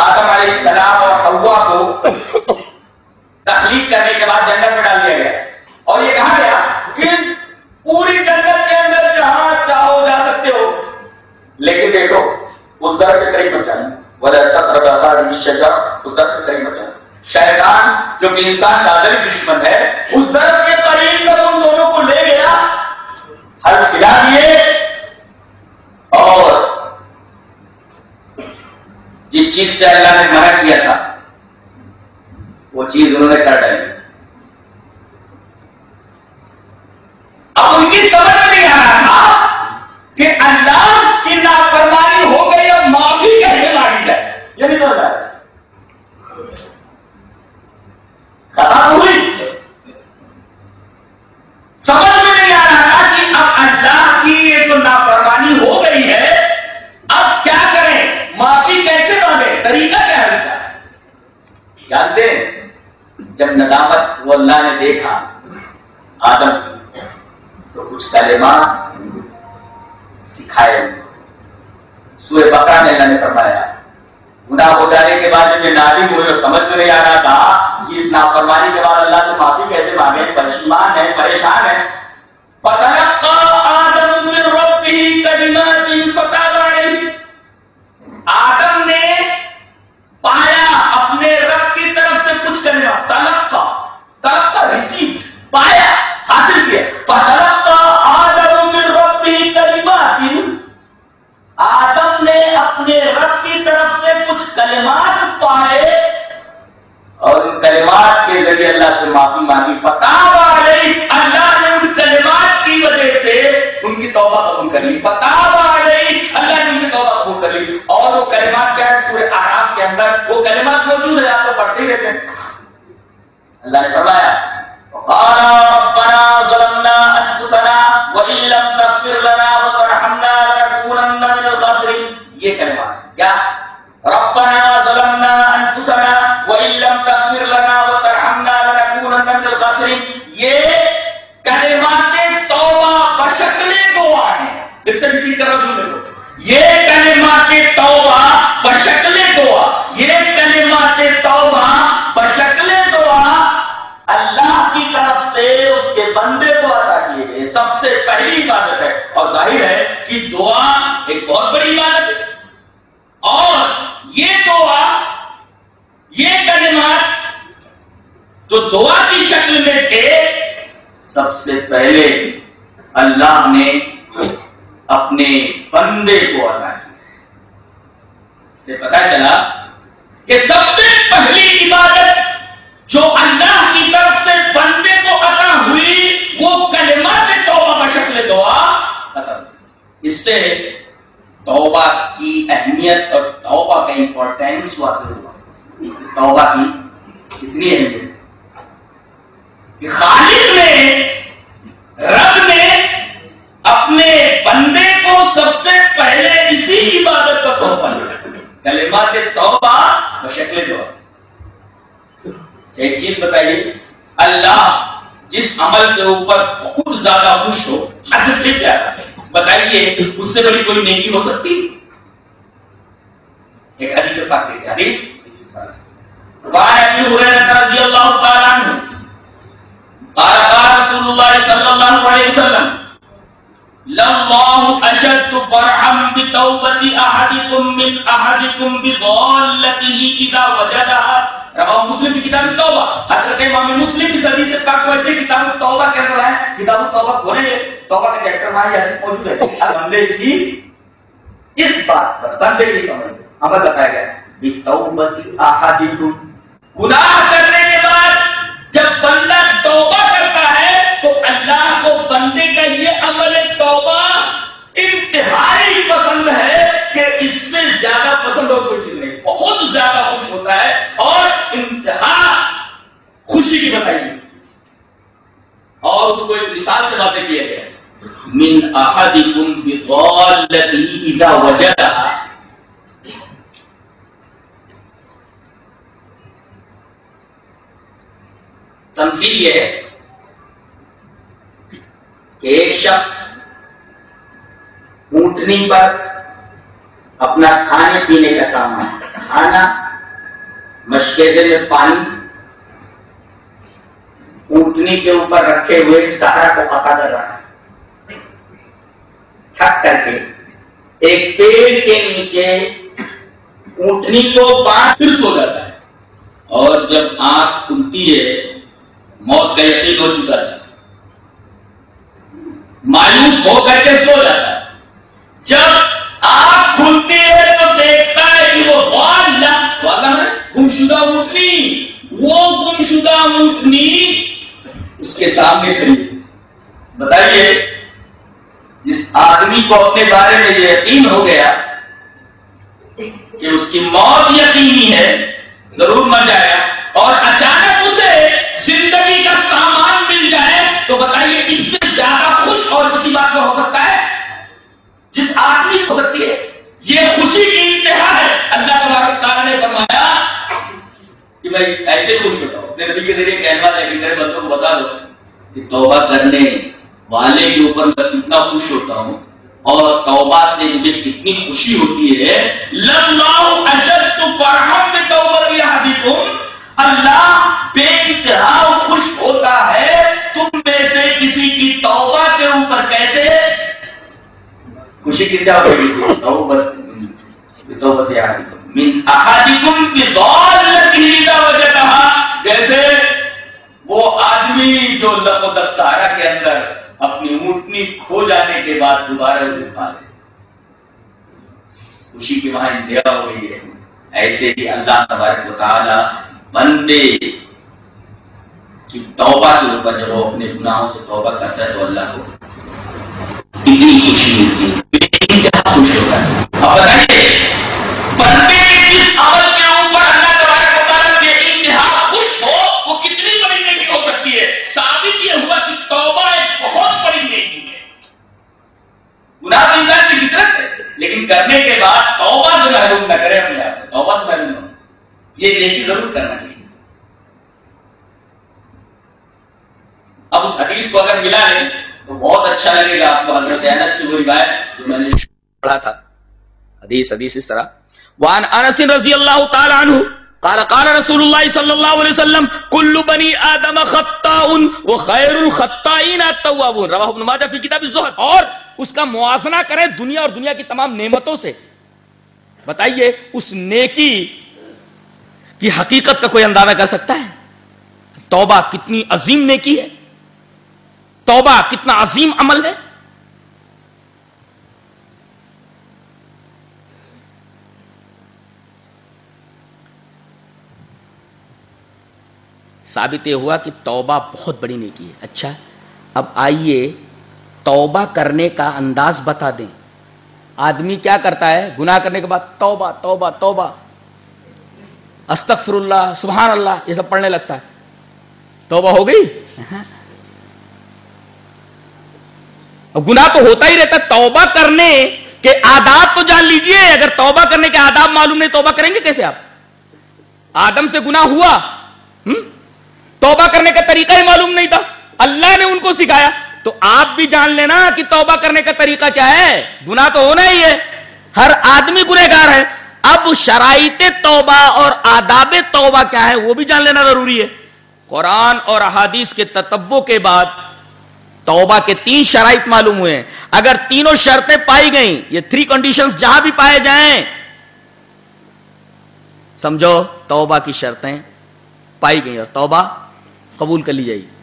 آدم علیہ السلام اور حوا کو تخلیق کرنے کے بعد جنت میں ڈال دیا گیا۔ اور یہ کہا گیا کہ پوری جنت کے اندر جہاں چاہو جا سکتے ہو۔ لیکن دیکھو، اس در کے قریب مت جانا۔ وجہ شجا اس در کے قریب مت جانا۔ شیطان، جو کہ انسان کا ازلی دشمن ہے، اس درخت کے قریب میں ان دونوں کو لے گیا۔ ہر کھلا دیے اور جس چیز سے اللہ نے منع کیا تھا، وہ چیز انہوں نے کر ڈالی۔ اب ان کی سمجھ میں نہیں آ رہا تھا کہ اللہ کی نافرمانی ہو گئی اب معافی کیسے مانگی جائے۔ یہ نہیں سمجھ رہا۔ جب ندامت وہ اللہ نے دیکھا، آدم تو کچھ کلمات سکھائے۔ سورہ بکرا میں اللہ نے فرمایا، گناہ ہو جانے کے بعد جب یہ نادم ہوئے اور سمجھ میں نہیں آ رہا تھا کہ اس نافرمانی کے بعد اللہ سے معافی کیسے مانگے؟ پریشان ہے پریشان ہے آدم نے پایا۔ کا تلق کا ریسیٹ پایا، حاصل کیا۔ تلق کا آدم من ربی کلمات۔ آدم نے اپنے رب کی طرف سے کچھ کلمات پائے اور ان کلمات کے ذریعے اللہ سے معافی مانگی۔ فتح آ گئی اللہ نے ان کلمات کی وجہ سے ان کی توبہ قبول کر لی۔ فتح آ گئی اللہ نے ان کی توبہ قبول کر لی۔ اور وہ کلمات کیا ہے سورہ آرام کے اندر وہ کلمات موجود ہے آپ کو پڑھتے ہی رہتے ہیں۔ اللہ نے فرمایا ربنا ظلمنا انفسنا وان لم تغفر لنا وترحمنا لنكونن من الخاسرين. یہ کلمات کیا؟ ربنا ظلمنا انفسنا وان لم تغفر لنا وترحمنا لنكونن من الخاسرين۔ یہ کلمات توبہ بشکل دعا ہیں۔ پھر سے ریپیٹ کرو جملے کو یہ کلمات توبہ سے پہلی عبادت ہے۔ اور ظاہر ہے کہ دعا ایک بہت بڑی عبادت ہے۔ اور یہ دعا، یہ کلمات جو دعا کی شکل میں تھے، سب سے پہلے اللہ نے اپنے بندے کو عطا کیا۔ سے پتا چلا کہ سب سے پہلی عبادت جو اللہ کی طرف سے بندے کو عطا ہوئی وہ کلمات توبہ بشکل دعا عطا اس سے توبہ کی اہمیت اور توبہ کا امپورٹینس واضح ہوا۔ توبہ کی کتنی اہمیت کہ خالق نے رب نے اپنے بندے کو سب سے پہلے اسی عبادت کا توبہ کلمات توبہ بشکل دعا۔ ایک چیز بتائیے، اللہ جس عمل کے اوپر بہت زیادہ خوش ہو، حد سے زیادہ۔ بتائیے، اس سے بڑی کوئی نیکی ہو سکتی؟ ایک حدیث پاک دیکھیں حدیث وعن ابي هريره رضي الله تعالى عنه قال قال رسول الله صلى الله عليه وسلم لله اشد فرحا بتوبه احدكم من احدكم بضالته اذا وجدها امام مسلم کی کتاب توبہ حضرت امام مسلم اس حدیث پاک کو ایسے کتاب توبہ کہہ رہا ہے کتاب توبہ کھولیں گے توبہ کے چیپٹر میں یہ حدیث موجود ہے بندے کی اس بات پر بندے کی سمجھ عمل بتایا گیا توبہ کی احادیث گناہ کرنے کے بعد جب بندہ توبہ زیادہ پسند اور کوئی چیز نہیں۔ بہت زیادہ خوش ہوتا ہے اور انتہا خوشی کی بتائیے اور اس کو ایک مثال سے واضح کیا گیا۔ من احدکم بضالته اذا وجدها تمثیل یہ ہے کہ ایک شخص اونٹنی پر اپنا کھانے پینے کا سامان کھانا مشکیزے میں پانی، اونٹنی کے اوپر رکھے ہوئے سہارا کو پکا کر رہا تھک کر کے ایک پیڑ کے نیچے اونٹنی کو باندھ پھر سو جاتا ہے۔ اور جب آنکھ کھلتی ہے، موت کا یقین ہو چکا ہے۔ مایوس ہو کر کے سو جاتا ہے۔ جب آنکھ گمشدہ اونٹنی وہ گمشدہ اونٹنی اس کے سامنے کھڑی۔ بتائیے، جس آدمی کو اپنے بارے میں یہ یقین ہو گیا کہ اس کی موت یقینی ہے، ضرور مر جائے گا۔ نبی کے ذریعے کہنے والا ہے کہ میرے بندوں کو بتا دو کہ توبہ کرنے والے کے اوپر میں کتنا خوش ہوتا ہوں اور توبہ سے مجھے کتنی خوشی ہوتی ہے۔ اللہ بے انتہا خوش ہوتا ہے۔ تم میں سے کسی کی توبہ کے اوپر کیسے؟ خوشی کی کیا ہوگی توبہ توبہ من احدکم بضالت وجدها جیسے وہ آدمی جو لفظ سارا کے اندر اپنی اونٹنی کھو جانے کے بعد دوبارہ اسے پا لے خوشی کی وہاں انتہا ہو گئی ہے۔ ایسے ہی اللہ تبارک و تعالی بندے کی توبہ کے اوپر جب وہ اپنے گناہوں سے توبہ کرتا ہے تو اللہ کو اتنی خوشی ہوتی ہے۔ خوش ہوتا ہے۔ اب کرنے کے بعد توبہ سے محروم نہ کرے اپنے آپ کو، توبہ سے محروم نہ یہ نیکی ضرور کرنا چاہیے اب اس حدیث کو اگر ملا لیں تو بہت اچھا لگے گا آپ کو، حضرت انس کی وہ روایت جو میں نے پڑھا تھا۔ حدیث حدیث اس طرح۔ وان انس رضی اللہ تعالی عنہ قال قال رسول اللہ صلی اللہ علیہ وسلم، کل بنی آدم خطاء وخیر الخطائین التوابون رواه ابن ماجہ فی کتاب الزہد۔ اور اس کا موازنہ کریں دنیا اور دنیا کی تمام نعمتوں سے۔ بتائیے، اس نیکی کی حقیقت کا کوئی اندازہ کر سکتا ہے؟ توبہ کتنی عظیم نیکی ہے؟ توبہ کتنا عظیم عمل ہے؟ ثابت یہ ہوا کہ توبہ بہت بڑی نیکی ہے۔ اچھا اب آئیے توبہ کرنے کا انداز بتا دیں۔ آدمی کیا کرتا ہے؟ گناہ کرنے کے بعد توبہ توبہ توبہ۔ استغفر اللہ سبحان اللہ یہ سب پڑھنے لگتا ہے۔ توبہ ہو گئی؟ گناہ تو ہوتا ہی رہتا توبہ کرنے کے آداب تو جان لیجیے۔ اگر توبہ کرنے کے آداب معلوم نہیں، توبہ کریں گے کیسے آپ؟ آدم سے گناہ ہوا۔ توبہ کرنے کا طریقہ ہی معلوم نہیں تھا۔ اللہ نے ان کو سکھایا۔ تو آپ بھی جان لینا کہ توبہ کرنے کا طریقہ کیا ہے۔ گناہ تو ہونا ہی ہے۔ ہر آدمی گنہ گار ہے۔ اب شرائط توبہ اور آداب توبہ کیا ہے وہ بھی جان لینا ضروری ہے۔ قرآن اور احادیث کے تتبوں کے بعد توبہ کے تین شرائط معلوم ہوئے ہیں۔ اگر تینوں شرطیں پائی گئیں، یہ تھری کنڈیشنز جہاں بھی پائے جائیں۔ سمجھو، توبہ کی شرطیں پائی گئی اور توبہ قبول کر لی جائے گی۔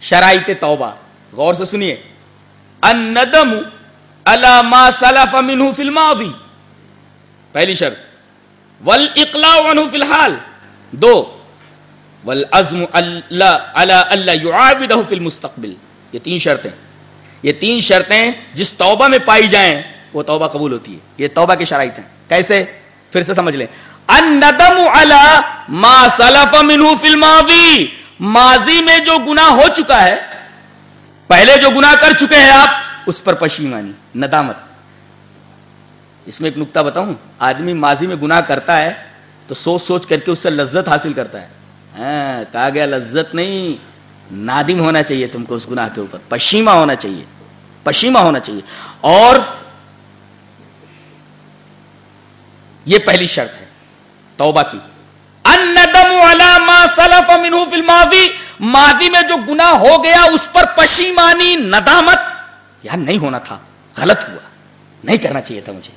شرائط توبہ۔ غور سے سنیے۔ الندم ما سلف منه في الماضي پہلی شرط۔ والاقلاع عنه في الحال۔ دو۔ والعزم اللہ علی اللہ يعاوده في المستقبل۔ یہ تین شرطیں۔ یہ تین شرطیں جس توبہ میں پائی جائیں، وہ توبہ قبول ہوتی ہے۔ یہ توبہ کی شرائط ہیں۔ کیسے؟ پھر سے سمجھ لیں۔ الندم علی ما سلف منه في الماضي ماضی میں جو گناہ ہو چکا ہے، پہلے جو گناہ کر چکے ہیں آپ، اس پر پشیمانی، ندامت۔ اس میں ایک نقطہ بتاؤں، آدمی ماضی میں گناہ کرتا ہے تو سوچ سوچ کر کے اس سے لذت حاصل کرتا ہے۔ ہاں، کہا گیا، لذت نہیں، نادم ہونا چاہیے تم کو اس گناہ کے اوپر پشیما ہونا چاہیے پشیما ہونا چاہیے۔ اور یہ پہلی شرط ہے، توبہ کی۔ ماضی میں جو گنا ہو گیا، اس پر پشیمانی، ندامت یار نہیں ہونا تھا، غلط ہوا، نہیں کرنا چاہیے تھا مجھے۔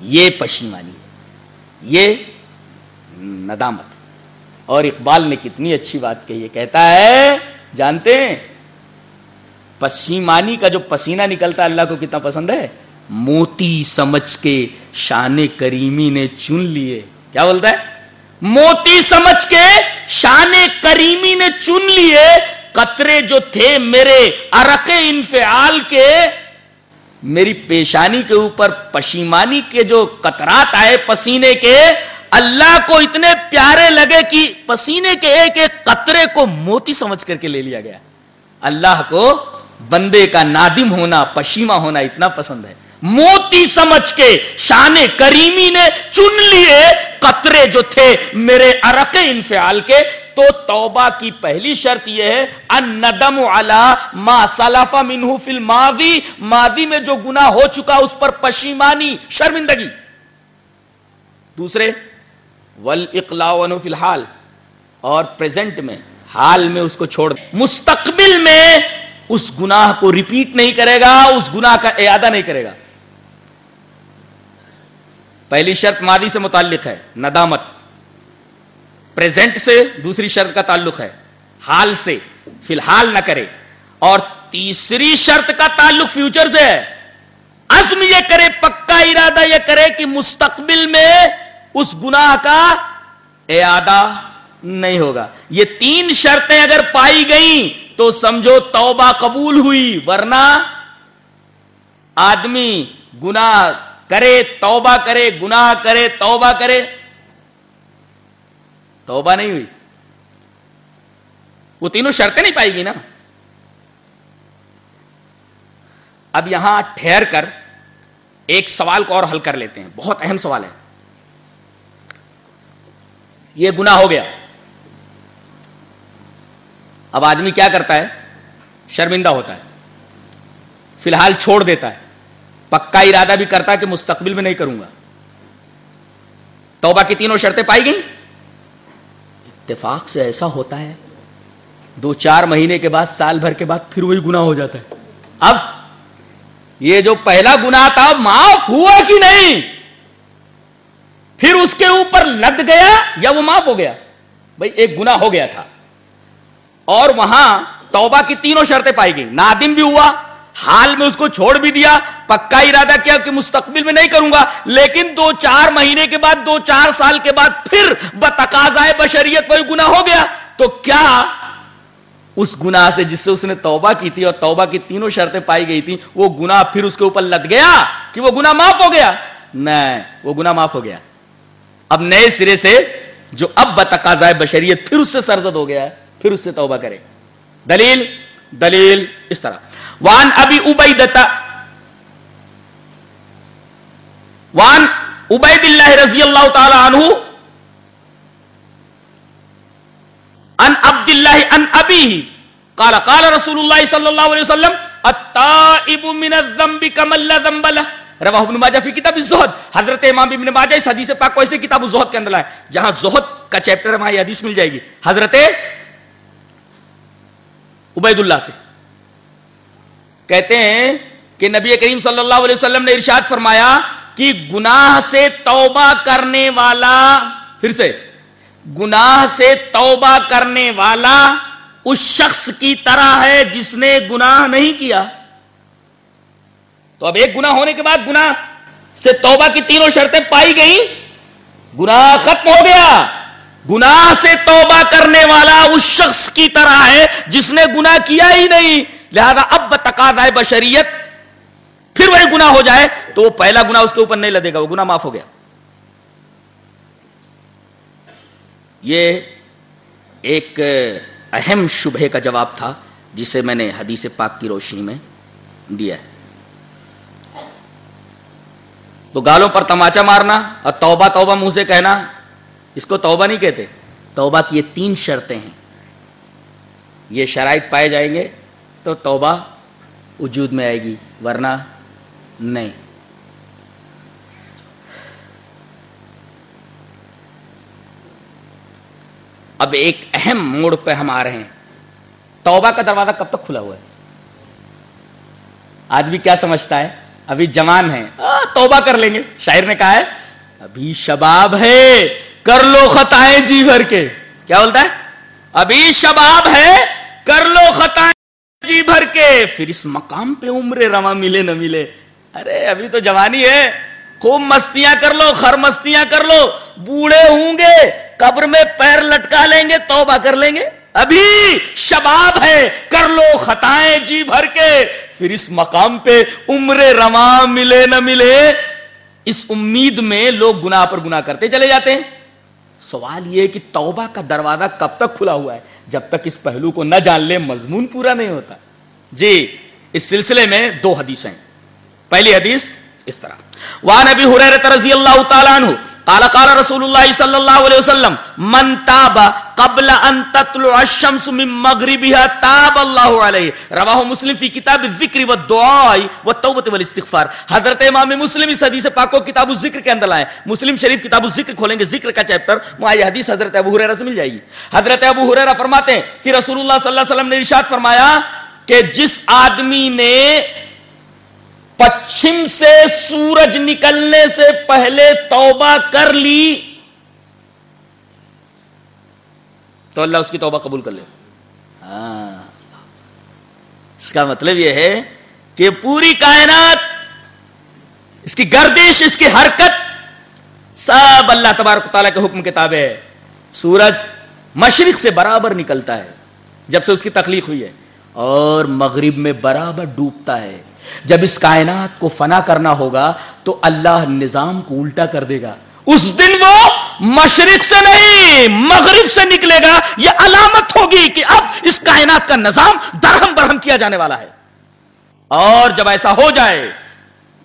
یہ پشیمانی، یہ ندامت۔ اور اقبال نے کتنی اچھی بات کہی ہے کہتا ہے، جانتے ہیں، پشیمانی کا جو پسینہ نکلتا ہے، اللہ کو کتنا پسند ہے؟ موتی سمجھ کے شان کریمی نے چن لیے۔ کیا بولتا ہے؟ موتی سمجھ کے شان کریمی نے چن لیے، قطرے جو تھے میرے ارق انفعال کے، میری پیشانی کے اوپر پشیمانی کے جو قطرات آئے پسینے کے، اللہ کو اتنے پیارے لگے کہ پسینے کے ایک ایک قطرے کو موتی سمجھ کر کے لے لیا گیا۔ اللہ کو بندے کا نادم ہونا پشیما ہونا اتنا پسند ہے۔ موتی سمجھ کے شان کریمی نے چن لیے قطرے جو تھے میرے ارق انفعال کے۔ تو توبہ کی پہلی شرط یہ ہے ان ندم ما سلف منہ فی الماضی۔ ماضی میں جو گناہ ہو چکا اس پر پشیمانی، شرمندگی۔ دوسرے ول اقلاع فی الحال۔ اور پریزنٹ میں، حال میں اس کو چھوڑ۔ مستقبل میں اس گناہ کو ریپیٹ نہیں کرے گا، اس گناہ کا اعادہ نہیں کرے گا۔ پہلی شرط مادی سے متعلق ہے، ندامت۔ پریزنٹ سے دوسری شرط کا تعلق ہے، حال سے، فی الحال نہ کرے۔ اور تیسری شرط کا تعلق فیوچر سے ہے۔ عزم یہ کرے، پکا ارادہ یہ کرے کہ مستقبل میں اس گناہ کا اعادہ نہیں ہوگا۔ یہ تین شرطیں اگر پائی گئیں تو سمجھو توبہ قبول ہوئی، ورنہ آدمی گناہ کرے، توبہ کرے، گناہ کرے، توبہ کرے۔ توبہ نہیں ہوئی۔ وہ تینوں شرطیں نہیں پائی گی نا۔ اب یہاں ٹھہر کر ایک سوال کو اور حل کر لیتے ہیں۔ بہت اہم سوال ہے۔ یہ گنا ہو گیا۔ اب آدمی کیا کرتا ہے؟ شرمندہ ہوتا ہے۔ فی الحال چھوڑ دیتا ہے۔ پکا ارادہ بھی کرتا کہ مستقبل میں نہیں کروں گا۔ توبہ کی تینوں شرطیں پائی گئیں۔ اتفاق سے ایسا ہوتا ہے، دو چار مہینے کے بعد، سال بھر کے بعد پھر وہی گنا ہو جاتا ہے۔ اب یہ جو پہلا گنا تھا، معاف ہوا کہ نہیں؟ پھر اس کے اوپر لد گیا یا وہ معاف ہو گیا؟ بھائی، ایک گنا ہو گیا تھا۔ اور وہاں توبہ کی تینوں شرطیں پائی گئی نادم بھی ہوا حال میں اس کو چھوڑ بھی دیا، پکا ارادہ کیا کہ مستقبل میں نہیں کروں گا، لیکن دو چار مہینے کے بعد، دو چار سال کے بعد پھر بتقاضائے بشریت وہی گنا ہو گیا۔ تو کیا اس گنا سے جس سے اس نے توبہ کی تھی اور توبہ کی تینوں شرطیں پائی گئی تھی وہ گنا پھر اس کے اوپر لد گیا کہ وہ گنا معاف ہو گیا؟ نہیں وہ گنا معاف ہو گیا۔ اب نئے سرے سے جو اب بتقاضائے بشریت پھر اس سے سرزد ہو گیا پھر اس سے توبہ کرے۔ دلیل دلیل اس طرح۔ وان ابی ابیدتا وان عبید اللہ رضی اللہ تعالی عنہ ان عبد اللہ ان ابی قال قال رسول اللہ صلی اللہ علیہ وسلم، التائب من الذنب كمن لا ذنب له رواہ ابن ماجہ فی کتاب الزہد۔ حضرت امام ابن ماجہ اس حدیث پاک کو ایسے کتاب الزہد کے اندر ہے جہاں زہد کا چیپٹر ہے وہاں یہ حدیث مل جائے گی۔ حضرت عبید اللہ سے۔ کہتے ہیں کہ نبی کریم صلی اللہ علیہ وسلم نے ارشاد فرمایا کہ گناہ سے توبہ کرنے والا، پھر سے، گناہ سے توبہ کرنے والا اس شخص کی طرح ہے جس نے گناہ نہیں کیا۔ تو اب ایک گناہ ہونے کے بعد گناہ سے توبہ کی تینوں شرطیں پائی گئی گناہ ختم ہو گیا۔ گناہ سے توبہ کرنے والا اس شخص کی طرح ہے جس نے گناہ کیا ہی نہیں۔ لہذا اب تقاضا بشریت، پھر وہی گنا ہو جائے تو وہ پہلا گنا اس کے اوپر نہیں لدے گا، وہ گنا معاف ہو گیا۔ یہ ایک اہم شبہ کا جواب تھا جسے میں نے حدیث پاک کی روشنی میں دیا ہے۔ تو گالوں پر تماچا مارنا اور توبہ توبہ منہ سے کہنا، اس کو توبہ نہیں کہتے، توبہ کی یہ تین شرطیں ہیں۔ یہ شرائط پائے جائیں گے۔ تو توبہ وجود میں آئے گی، ورنہ نہیں۔ اب ایک اہم موڑ پہ ہم آ رہے ہیں۔ توبہ کا دروازہ کب تک کھلا ہوا ہے؟ آدمی کیا سمجھتا ہے؟ ابھی جوان ہے توبہ کر لیں گے۔ شاعر نے کہا ہے، ابھی شباب ہے، کر لو خطائیں جی بھر کے۔ کیا بولتا ہے؟ ابھی شباب ہے، کر لو خطائیں جی بھر کے، پھر اس مقام پہ عمر روا ملے نہ ملے۔ ارے، ابھی تو جوانی ہے۔ خوب مستیاں کر لو، خر مستیاں کر لو۔ بوڑھے ہوں گے، قبر میں پیر لٹکا لیں گے، توبہ کر لیں گے۔ ابھی شباب ہے، کر لو خطائیں جی بھر کے۔ پھر اس مقام پہ عمر روا ملے نہ ملے۔ اس امید میں لوگ گناہ پر گناہ کرتے چلے جاتے ہیں۔ سوال یہ کہ توبہ کا دروازہ کب تک کھلا ہوا ہے؟ جب تک اس پہلو کو نہ جان لے، مضمون پورا نہیں ہوتا۔ جی اس سلسلے میں دو حدیث ہیں پہلی حدیث اس طرح۔ وان ابی حریرہ رضی اللہ تعالی عنہ قال قال رسول اللہ صلی اللہ علیہ وسلم، من تاب قبل ان تطلع الشمس من مغربها، تاب اللہ علیہ. رواہ مسلم فی کتاب الذکر والدعاء والتوبہ والاستغفار حضرت امام مسلم اس حدیث پاک کو کتاب الذکر کے اندر لائے مسلم شریف کتاب الذکر کھولیں گے، ذکر کا چیپٹر، وہاں یہ حدیث حضرت ابو ہریرہ سے مل جائے گی۔ حضرت ابو ہریرہ فرماتے ہیں کہ رسول اللہ صلی اللہ علیہ وسلم نے ارشاد فرمایا کہ جس آدمی نے پچھم سے سورج نکلنے سے پہلے توبہ کر لی تو اللہ اس کی توبہ قبول کر لے۔ ہاں۔ اس کا مطلب یہ ہے کہ پوری کائنات، اس کی گردش، اس کی حرکت، سب اللہ تبارک تعالیٰ کے حکم کتاب ہے۔ سورج مشرق سے برابر نکلتا ہے جب سے اس کی تخلیق ہوئی ہے اور مغرب میں برابر ڈوبتا ہے۔ جب اس کائنات کو فنا کرنا ہوگا تو اللہ نظام کو الٹا کر دے گا۔ اس دن وہ مشرق سے نہیں، مغرب سے نکلے گا۔ یہ علامت ہوگی کہ اب اس کائنات کا نظام درہم برہم کیا جانے والا ہے۔ اور جب ایسا ہو جائے،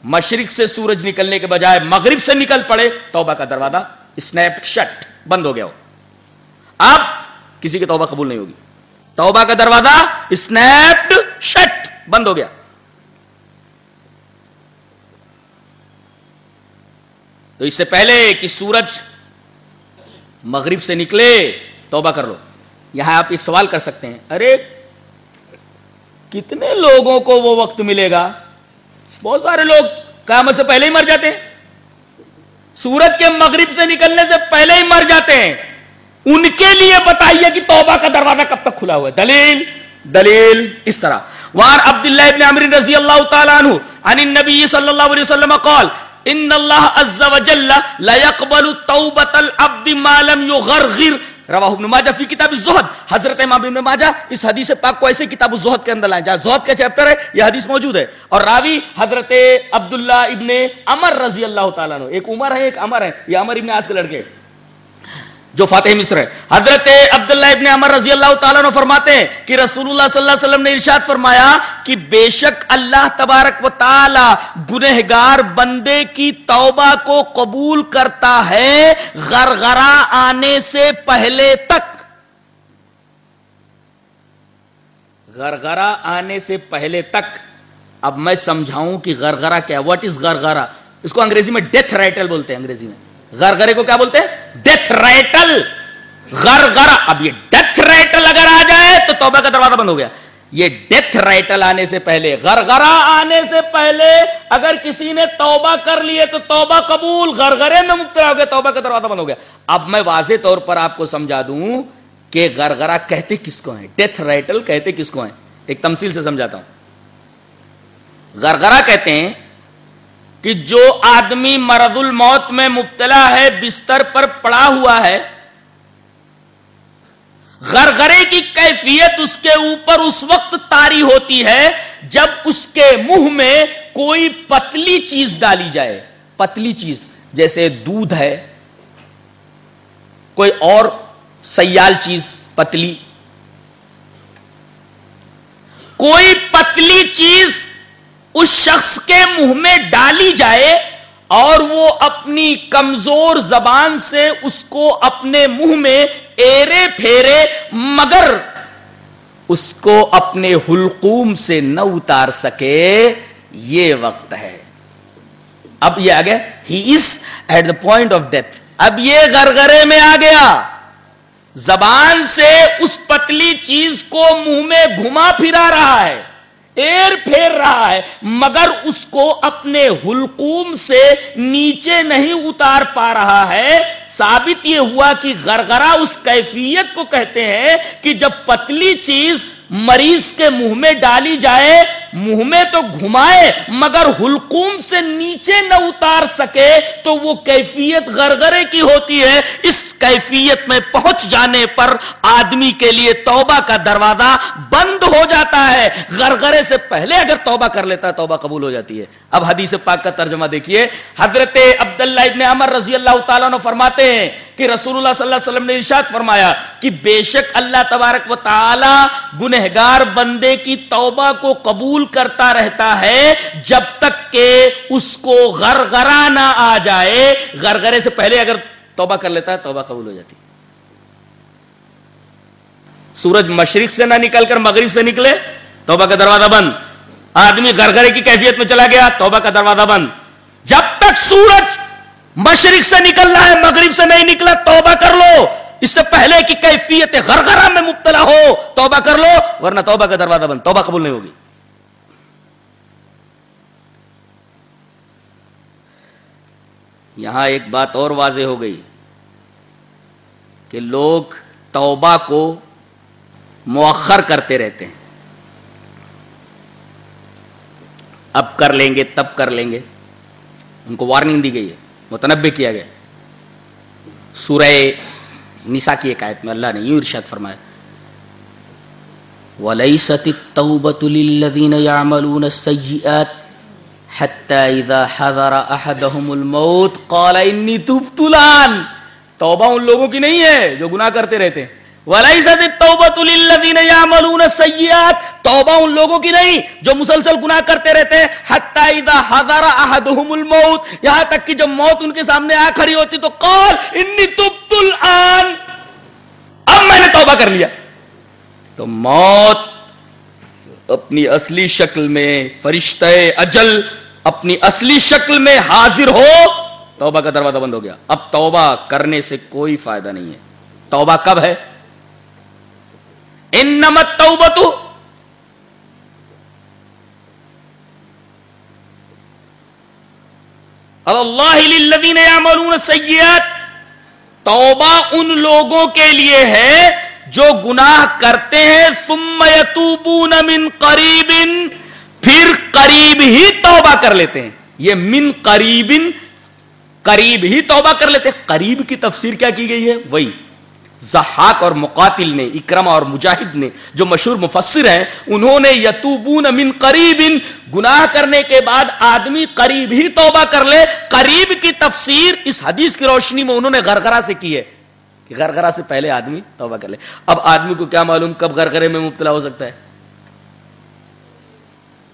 مشرق سے سورج نکلنے کے بجائے مغرب سے نکل پڑے، توبہ کا دروازہ اسنیپ شٹ بند ہو گیا ہو۔ اب کسی کی توبہ قبول نہیں ہوگی۔ توبہ کا دروازہ اسنیپ شٹ بند ہو گیا۔ تو اس سے پہلے کہ سورج مغرب سے نکلے، توبہ کر لو۔ یہاں آپ ایک سوال کر سکتے ہیں۔ ارے، کتنے لوگوں کو وہ وقت ملے گا؟ بہت سارے لوگ قیامت سے پہلے ہی مر جاتے ہیں۔ سورج کے مغرب سے نکلنے سے پہلے ہی مر جاتے ہیں۔ ان کے لیے بتائیے کہ توبہ کا دروازہ کب تک کھلا ہوا ہے۔ دلیل دلیل اس طرح۔ وار عبداللہ ابن عمر رضی اللہ تعالیٰ عنہ، عن النبی صلی اللہ علیہ وسلم قال ان اللہ عز و جل لا يقبل توبۃ العبد ما لم يغرغر۔ رواہ ابن ماجہ فی کتاب الزہد۔ حضرت امام ابن ماجہ اس حدیث پاک کو ایسے کتاب الزہد کے اندر لائیں جہاں زہد کا چیپٹر ہے، یہ حدیث موجود ہے۔ اور راوی حضرت عبداللہ ابن عمر رضی اللہ تعالیٰ عنہ، ایک عمر ہے، ایک عمر ہے۔ یہ عمر ابن آس کے لڑکے۔ جو فاتح مصر ہے۔ حضرت عبداللہ ابن عمر رضی اللہ تعالیٰ عنہ فرماتے ہیں کہ رسول اللہ صلی اللہ علیہ وسلم نے ارشاد فرمایا کہ بے شک اللہ تبارک و تعالی گنہگار بندے کی توبہ کو قبول کرتا ہے غرغرہ آنے سے پہلے تک۔ غرغرہ آنے سے پہلے تک۔ اب میں سمجھاؤں کہ غرغرہ کیا واٹ از غرغرہ؟ اس کو انگریزی میں ڈیتھ رائٹل بولتے ہیں، انگریزی میں۔ غرغرے کو کیا بولتے ہیں؟ ڈیتھ رائٹل غرغرہ. اب یہ ڈیتھ رائٹل اگر آ جائے تو توبہ کا دروازہ بند ہو گیا۔ یہ ڈیتھ رائٹل آنے سے پہلے، غرغرہ آنے سے پہلے اگر کسی نے توبہ کر لیے تو توبہ قبول، غرغرے میں مبتلا ہو گیا، توبہ کا دروازہ بند ہو گیا۔ اب میں واضح طور پر آپ کو سمجھا دوں کہ غرغرہ کہتے کس کو ہیں؟ ڈیتھ رائٹل کہتے کس کو ہیں؟ ایک تمثیل سے سمجھاتا ہوں۔ غرغرہ کہتے ہیں کہ جو آدمی مرد الموت میں مبتلا ہے، بستر پر پڑا ہوا ہے، غرغرے کی کیفیت اس کے اوپر اس وقت تاری ہوتی ہے جب اس کے منہ میں کوئی پتلی چیز ڈالی جائے۔ پتلی چیز، جیسے دودھ ہے، کوئی اور سیال چیز، پتلی۔ کوئی پتلی چیز اس شخص کے منہ میں ڈالی جائے اور وہ اپنی کمزور زبان سے اس کو اپنے منہ میں ایرے پھیرے، مگر اس کو اپنے حلقوم سے نہ اتار سکے۔ یہ وقت ہے۔ اب یہ آ گیا he is at the point of death اب یہ گرگرے میں آ گیا۔ زبان سے اس پتلی چیز کو منہ میں گھما پھرا رہا ہے۔ ایر پھیر رہا ہے، مگر اس کو اپنے حلقوم سے نیچے نہیں اتار پا رہا ہے۔ ثابت یہ ہوا کہ غرغرہ اس کیفیت کو کہتے ہیں کہ جب پتلی چیز مریض کے منہ میں ڈالی جائے، منہ میں تو گھمائے، مگر حلقوم سے نیچے نہ اتار سکے، تو وہ کیفیت غرغرے کی ہوتی ہے۔ اس کیفیت میں پہنچ جانے پر آدمی کے لیے توبہ کا دروازہ بند ہو جاتا ہے۔ غرغرے سے پہلے اگر توبہ کر لیتا ہے، توبہ قبول ہو جاتی ہے۔ اب حدیث پاک کا ترجمہ دیکھیے۔ حضرت عبداللہ ابن عمر رضی اللہ تعالیٰ نے فرماتے ہیں کہ رسول اللہ صلی اللہ علیہ وسلم نے ارشاد فرمایا کہ بے شک اللہ تبارک و تعالی گنہگار بندے کی توبہ کو قبول کرتا رہتا ہے جب تک کہ اس کو غرغرا نہ آ جائے۔ غرغرے سے پہلے اگر توبہ کر لیتا ہے توبہ قبول ہو جاتی۔ سورج مشرق سے نہ نکل کر مغرب سے نکلے، توبہ کا دروازہ بند۔ آدمی گرگرے کی کیفیت میں چلا گیا، توبہ کا دروازہ بند۔ جب تک سورج مشرق سے نکل رہا ہے، مغرب سے نہیں نکلا، توبہ کر لو۔ اس سے پہلے کی کیفیت غرغرہ میں مبتلا ہو، توبہ کر لو، ورنہ توبہ کا دروازہ بند، توبہ قبول نہیں ہوگی۔ یہاں ایک بات اور واضح ہو گئی کہ لوگ توبہ کو مؤخر کرتے رہتے ہیں۔ اب کر لیں گے، تب کر لیں گے۔ ان کو وارننگ دی گئی ہے۔ متنبع کیا گیا۔ سورہ نسا کی ایک آیت میں اللہ نے یوں ارشاد فرمایا، وَلَيْسَتِ التَّوْبَةُ لِلَّذِينَ يَعْمَلُونَ السَّيِّئَاتِ حَتَّى إِذَا حَذَرَ أَحَدَهُمُ الْمَوْتِ قَالَ إِنِّي تُبْتُ الْآنِ۔ توبہ ان لوگوں کی نہیں ہے جو گناہ کرتے رہتے۔ ہیں وَلَيْسَتِ التَّوْبَةُ لِلَّذِينَ يَعْمَلُونَ السَّيِّئَاتِ توبہ ان لوگوں کی نہیں جو مسلسل گناہ کرتے رہتے ہیں۔ یہاں تک کہ جب موت ان کے سامنے آ کھڑی ہوتی تو قال، انی تبت الان اب میں نے توبہ کر لیا۔ تو موت اپنی اصلی شکل میں فرشتہ اجل اپنی اصلی شکل میں حاضر ہو، توبہ کا دروازہ بند ہو گیا۔ اب توبہ کرنے سے کوئی فائدہ نہیں ہے۔ توبہ کب ہے؟ انمت توبت اللہ للذین یعملون السیئات توبہ ان لوگوں کے لیے ہے جو گناہ کرتے ہیں، ثم یتوبون من قریب، پھر قریب ہی توبہ کر لیتے ہیں۔ یہ من قریب قریب ہی توبہ کر لیتے ہیں۔ قریب کی تفسیر کیا کی گئی ہے؟ وہی۔ زحاق اور مقاتل نے اکرم اور مجاہد نے، جو مشہور مفسر ہیں، انہوں نے یتوبون من قریب، گناہ کرنے کے بعد آدمی قریب ہی توبہ کر لے۔ قریب کی تفسیر اس حدیث کی روشنی میں انہوں نے غرغرہ سے کی ہے کہ غرغرہ سے پہلے آدمی توبہ کر لے۔ اب آدمی کو کیا معلوم کب غرغرے میں مبتلا ہو سکتا ہے؟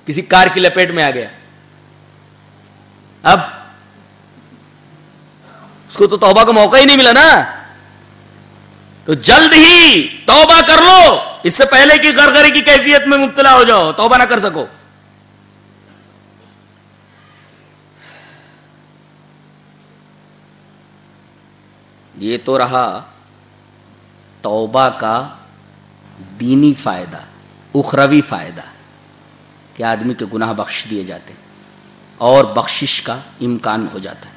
کسی کار کی لپیٹ میں آ گیا۔ اب اس کو تو توبہ کا موقع ہی نہیں ملا نا۔ تو جلد ہی توبہ کر لو، اس سے پہلے کی گرگری کی کیفیت میں مبتلا ہو جاؤ، توبہ نہ کر سکو۔ یہ تو رہا توبہ کا دینی فائدہ، اخروی فائدہ کہ آدمی کے گناہ بخش دیے جاتے ہیں اور بخشش کا امکان ہو جاتا ہے۔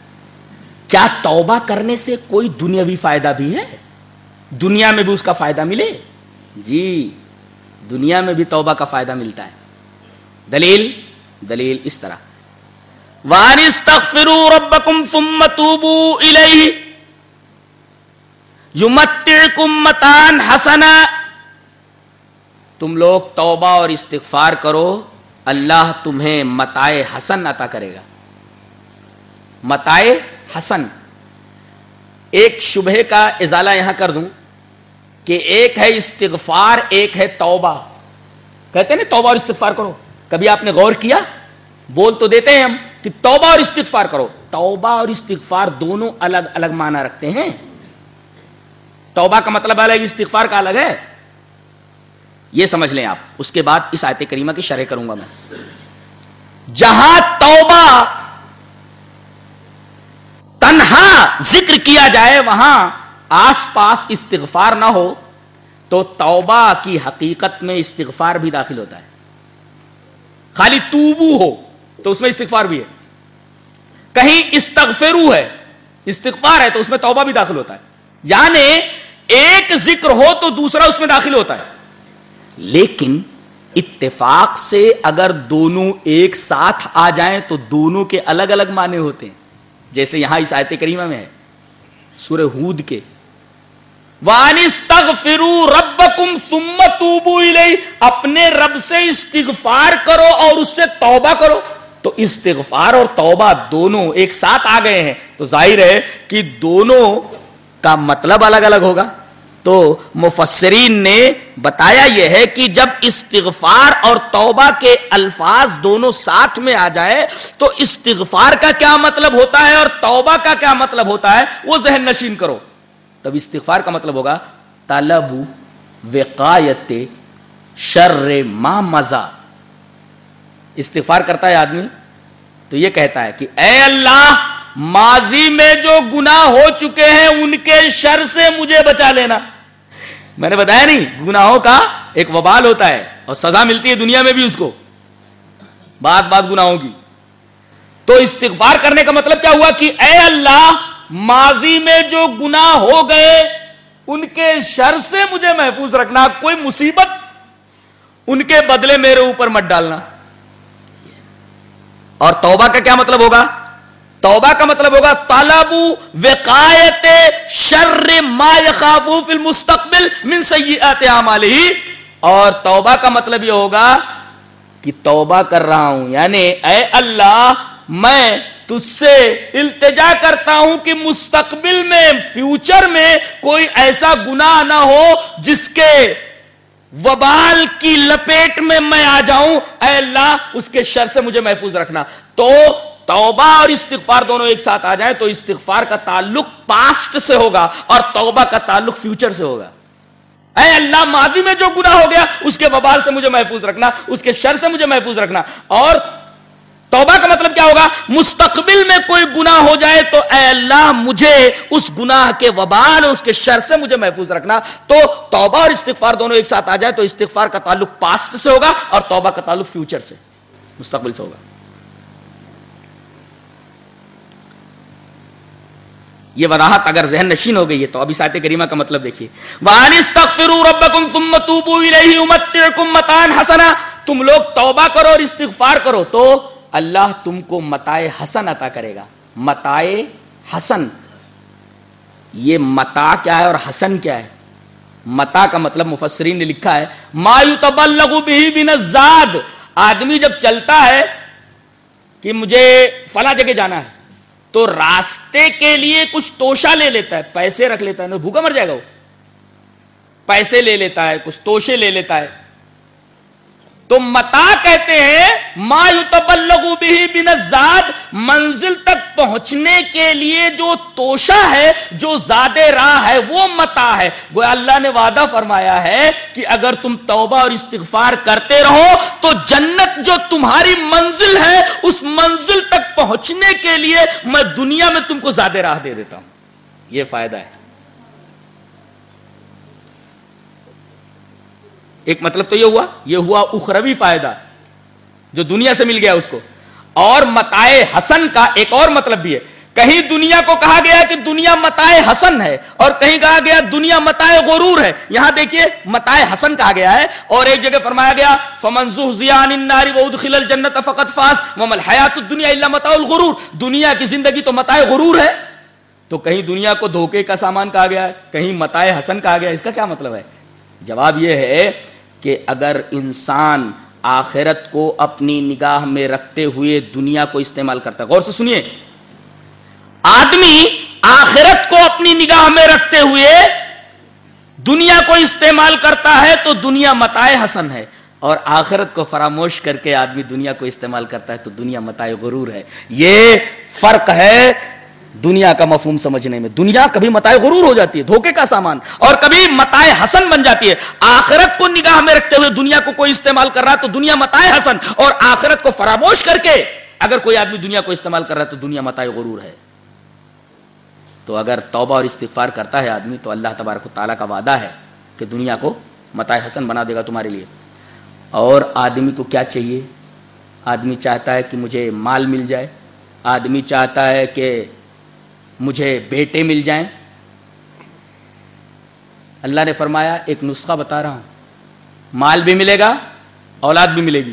کیا توبہ کرنے سے کوئی دنیاوی فائدہ بھی ہے؟ دنیا میں بھی اس کا فائدہ ملے؟ جی دنیا میں بھی توبہ کا فائدہ ملتا ہے۔ دلیل؟ دلیل اس طرح۔ رَبَّكُمْ ثُمَّ تُوبُوا إِلَيْهِ۔ يُمَتِّعْكُمْ مَتَانْ حَسَنًا۔ تم لوگ توبہ اور استغفار کرو، اللہ تمہیں متائے حسن عطا کرے گا۔ متائے حسن۔ ایک شبہ کا ازالہ یہاں کر دوں۔ کہ ایک ہے استغفار، ایک ہے توبہ۔ کہتے ہیں نا توبہ اور استغفار کرو۔ کبھی آپ نے غور کیا؟ بول تو دیتے ہیں ہم کہ توبہ اور استغفار کرو۔ توبہ اور استغفار دونوں الگ الگ معنی رکھتے ہیں۔ توبہ کا مطلب الگ، استغفار کا الگ ہے۔ یہ سمجھ لیں آپ۔ اس کے بعد اس آیت کریمہ کی شرح کروں گا میں۔ جہاں توبہ تنہا ذکر کیا جائے، وہاں آس پاس استغفار نہ ہو تو توبہ کی حقیقت میں استغفار بھی داخل ہوتا ہے۔ خالی توبو ہو تو اس میں استغفار بھی ہے۔ کہیں استغفرو ہے، استغفار ہے تو اس میں توبہ بھی داخل ہوتا ہے۔ یعنی ایک ذکر ہو تو دوسرا اس میں داخل ہوتا ہے۔ لیکن اتفاق سے اگر دونوں ایک ساتھ آ جائیں تو دونوں کے الگ الگ معنی ہوتے ہیں۔ جیسے یہاں اس آیت کریمہ میں ہے، سورہ ہود کے۔ اپنے رب سے استغفار کرو اور اس سے توبہ کرو۔ تو استغفار اور توبہ دونوں ایک ساتھ آ گئے ہیں۔ تو ظاہر ہے کہ دونوں کا مطلب الگ الگ ہوگا۔ تو مفسرین نے بتایا یہ ہے کہ جب استغفار اور توبہ کے الفاظ دونوں ساتھ میں آ جائے، تو استغفار کا کیا مطلب ہوتا ہے اور توبہ کا کیا مطلب ہوتا ہے، وہ ذہن نشین کرو۔ تب استغفار کا مطلب ہوگا طلب وقایت شر ما مزا۔ استغفار کرتا ہے آدمی تو یہ کہتا ہے کہ اے اللہ، ماضی میں جو گناہ ہو چکے ہیں، ان کے شر سے مجھے بچا لینا۔ میں نے بتایا نہیں، گناہوں کا ایک وبال ہوتا ہے اور سزا ملتی ہے دنیا میں بھی اس کو۔ بات بات گناہوں کی۔ تو استغفار کرنے کا مطلب کیا ہوا کہ اے اللہ ماضی میں جو گناہ ہو گئے، ان کے شر سے مجھے محفوظ رکھنا، کوئی مصیبت؟ ان کے بدلے میرے اوپر مت ڈالنا۔ اور توبہ کا کیا مطلب ہوگا؟ توبہ کا مطلب ہوگا، طلب وقایت شر ما یخافو فی المستقبل من سیئات اعمالہ۔ اور توبہ کا مطلب یہ ہوگا کہ توبہ کر رہا ہوں یعنی اے اللہ میں تجھ سے التجا کرتا ہوں کہ مستقبل میں فیوچر میں کوئی ایسا گناہ نہ ہو جس کے وبال کی لپیٹ میں میں آ جاؤں۔ اے اللہ، اس کے شر سے مجھے محفوظ رکھنا۔ تو توبہ اور استغفار دونوں ایک ساتھ آ جائیں تو استغفار کا تعلق پاسٹ سے ہوگا اور توبہ کا تعلق فیوچر سے ہوگا۔ اے اللہ، ماضی میں جو گناہ ہو گیا، اس کے وبال سے مجھے محفوظ رکھنا، اس کے شر سے مجھے محفوظ رکھنا۔ اور توبہ کا مطلب کیا ہوگا؟ مستقبل میں کوئی گناہ ہو جائے تو اے اللہ مجھے اس گناہ کے وبال اس کے شر سے مجھے محفوظ رکھنا۔ تو توبہ اور استغفار دونوں ایک ساتھ آ جائے تو استغفار کا تعلق پاسٹ سے ہوگا اور توبہ کا تعلق فیوچر سے، مستقبل سے ہوگا۔ یہ وضاحت اگر ذہن نشین ہو گئی ہے تو ابھی سات کریمہ کا مطلب دیکھیے۔ تم لوگ توبہ کرو اور استغفار کرو تو اللہ تم کو متائے حسن عطا کرے گا۔ متائے حسن۔ یہ متا کیا ہے اور حسن کیا ہے؟ متا کا مطلب مفسرین نے لکھا ہے مایو تبلغ بھی بن زاد آدمی جب چلتا ہے کہ مجھے فلاں جگہ جانا ہے، تو راستے کے لیے کچھ توشا لے لیتا ہے، پیسے رکھ لیتا ہے بھوکا مر جائے گا وہ۔ پیسے لے لیتا ہے، کچھ توشے لے لیتا ہے۔ تو متا کہتے ہیں، ما یتبلغو بھی بن زاد منزل تک پہنچنے کے لیے جو توشا ہے، جو زیادہ راہ ہے، وہ متا ہے۔ وہ اللہ نے وعدہ فرمایا ہے کہ اگر تم توبہ اور استغفار کرتے رہو، تو جنت جو تمہاری منزل ہے، اس منزل تک پہنچنے کے لیے میں دنیا میں تم کو زیادہ راہ دے دیتا ہوں۔ یہ فائدہ ہے۔ ایک مطلب تو یہ ہوا یہ ہوا اخروی فائدہ، جو دنیا سے مل گیا اس کو۔ اور متائے حسن کا ایک اور مطلب بھی ہے۔ کہیں دنیا کو کہا گیا کہ دنیا متائے حسن ہے، اور کہیں کہا گیا دنیا متائے غرور ہے۔ یہاں دیکھیے متائے حسن کہا گیا ہے۔ اور ایک جگہ فرمایا گیا فمنزو زیان الناری وادخل الجنت فقط فاس ومل حیات الدنیا الا متاع الغرور۔ دنیا کی زندگی تو متائے غرور ہے۔ تو کہیں دنیا کو دھوکے کا سامان کہا گیا ہے، کہیں متائے حسن کہا گیا اس کا کیا مطلب ہے؟ جواب یہ ہے کہ اگر انسان آخرت کو اپنی نگاہ میں رکھتے ہوئے دنیا کو استعمال کرتا ہے۔ غور سے سنیے۔ آدمی آخرت کو اپنی نگاہ میں رکھتے ہوئے دنیا کو استعمال کرتا ہے تو دنیا متائے حسن ہے، اور آخرت کو فراموش کر کے آدمی دنیا کو استعمال کرتا ہے تو دنیا متائے غرور ہے۔ یہ فرق ہے دنیا کا مفہوم سمجھنے میں۔ دنیا کبھی متائے غرور ہو جاتی ہے، دھوکے کا سامان۔ اور کبھی متائے حسن بن جاتی ہے۔ آخرت کو نگاہ میں رکھتے ہوئے دنیا کو کوئی استعمال کر رہا تو دنیا متائے حسن۔ اور آخرت کو فراموش کر کے اگر کوئی آدمی دنیا کو استعمال کر رہا ہے تو دنیا متائے غرور ہے۔ تو اگر توبہ اور استغفار کرتا ہے آدمی تو اللہ تبارک و تعالیٰ کا وعدہ ہے کہ دنیا کو متائے حسن بنا دے گا تمہارے لیے۔ اور آدمی کو کیا چاہیے؟ آدمی چاہتا ہے کہ مجھے مال مل جائے۔ آدمی چاہتا ہے کہ مجھے بیٹے مل جائیں۔ اللہ نے فرمایا، ایک نسخہ بتا رہا ہوں۔ مال بھی ملے گا، اولاد بھی ملے گی۔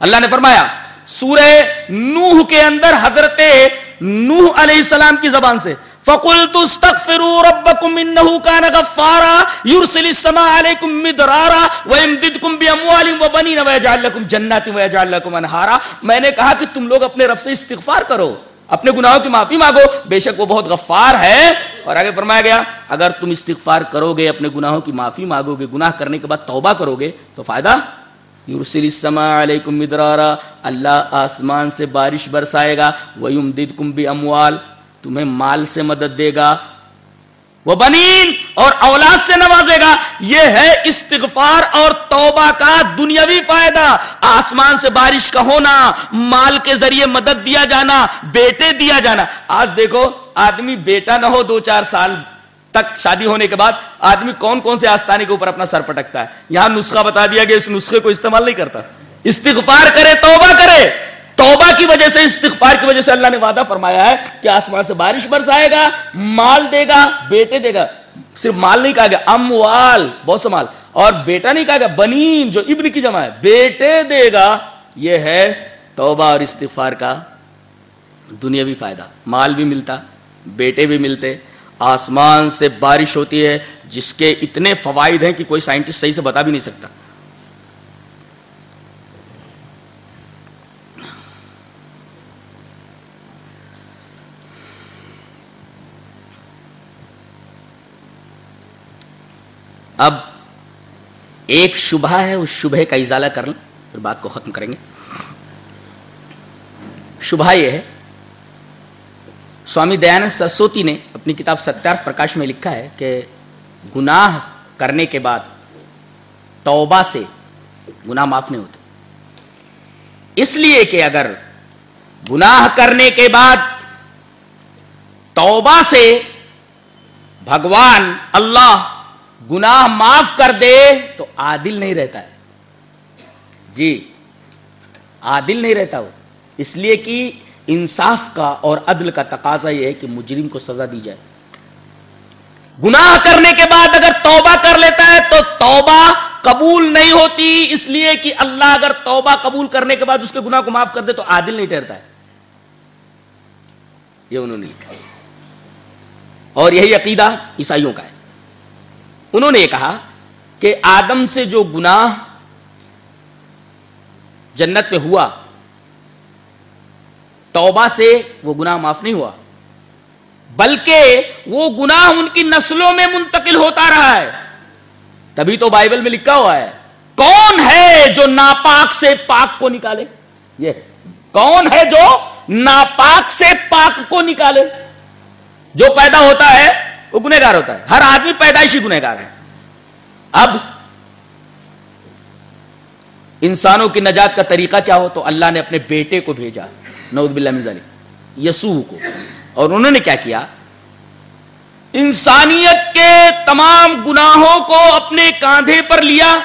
اللہ نے فرمایا، سورہ نوح کے اندر حضرت نوح علیہ السلام کی زبان سے، فَقُلْتُ اسْتَغْفِرُوا رَبَّكُمْ إِنَّهُ كَانَ غَفَّارًا يُرْسِلِ السَّمَاءَ عَلَيْكُمْ مِدْرَارًا وَيَمْدِدْكُمْ بِأَمْوَالٍ وَبَنِينَ وَيَجْعَلْ لَكُمْ جَنَّاتٍ وَيَجْعَلْ لَكُمْ أَنْهَارًا۔ میں نے کہا کہ تم لوگ اپنے رب سے استغفار کرو۔ اپنے گناہوں کی معافی مانگو۔ بے شک وہ بہت غفار ہے۔ اور آگے فرمایا گیا، اگر تم استغفار کرو گے اپنے گناہوں کی معافی مانگو گے گناہ کرنے کے بعد توبہ کرو گے تو فائدہ؟ یورسل السماء علیکم مدرارا۔ اللہ آسمان سے بارش برسائے گا۔ وَيُمْدِدْكُمْ اموال تمہیں مال سے مدد دے گا۔ وہ بنین اور اولاد سے نوازے گا۔ یہ ہے استغفار اور توبہ کا دنیاوی فائدہ۔ آسمان سے بارش کا ہونا، مال کے ذریعے مدد دیا جانا، بیٹے دیا جانا۔ آج دیکھو، آدمی بیٹا نہ ہو دو چار سال تک شادی ہونے کے بعد، آدمی کون کون سے آستانے کے اوپر اپنا سر پٹکتا ہے؟ یہاں نسخہ بتا دیا گیا، اس نسخے کو استعمال نہیں کرتا۔ استغفار کرے، توبہ کرے۔ توبہ کی وجہ سے، استغفار کی وجہ سے اللہ نے وعدہ فرمایا ہے کہ آسمان سے بارش برسائے گا، مال دے گا، بیٹے دے گا۔ صرف مال نہیں کہا گیا، اموال، بہت سے مال۔ اور بیٹا نہیں کہا گیا بنین جو ابن کی جمع ہے۔ بیٹے دے گا، یہ ہے توبہ اور استغفار کا دنیاوی فائدہ۔ مال بھی ملتا، بیٹے بھی ملتے۔ آسمان سے بارش ہوتی ہے، جس کے اتنے فوائد ہیں کہ کوئی سائنٹسٹ صحیح سے بتا بھی نہیں سکتا۔ اب ایک شبہ ہے، اس شبہ کا ازالہ کر لیں، پھر بات کو ختم کریں گے۔ شبہ یہ ہے، سوامی دیانند سرسوتی نے اپنی کتاب ستیارتھ پرکاش میں لکھا ہے کہ گناہ کرنے کے بعد توبہ سے گناہ معاف نہیں ہوتے۔ اس لیے کہ اگر گناہ کرنے کے بعد توبہ سے بھگوان اللہ گناہ معاف کر دے تو عادل نہیں رہتا ہے۔ جی عادل نہیں رہتا وہ۔ اس لیے کہ انصاف کا اور عدل کا تقاضا یہ ہے کہ مجرم کو سزا دی جائے۔ گناہ کرنے کے بعد اگر توبہ کر لیتا ہے تو توبہ قبول نہیں ہوتی۔ اس لیے کہ اللہ اگر توبہ قبول کرنے کے بعد اس کے گناہ کو معاف کر دے تو عادل نہیں ٹھہرتا ہے۔ یہ انہوں نے لکھا اور یہی عقیدہ عیسائیوں کا ہے۔ انہوں نے یہ کہا کہ آدم سے جو گناہ جنت میں ہوا، توبہ سے وہ گناہ معاف نہیں ہوا، بلکہ وہ گناہ ان کی نسلوں میں منتقل ہوتا رہا ہے۔ تبھی تو بائبل میں لکھا ہوا ہے، کون ہے جو ناپاک سے پاک کو نکالے؟ یہ کون ہے جو ناپاک سے پاک کو نکالے؟ جو پیدا ہوتا ہے وہ گنہگار ہوتا ہے۔ ہر آدمی پیدائشی گنہگار ہے۔ اب انسانوں کی نجات کا طریقہ کیا ہو تو اللہ نے اپنے بیٹے کو بھیجا۔ نعوذ باللہ من ذالک یسوع کو۔ اور انہوں نے کیا کیا؟ انسانیت کے تمام گناہوں کو اپنے کاندھے پر لیا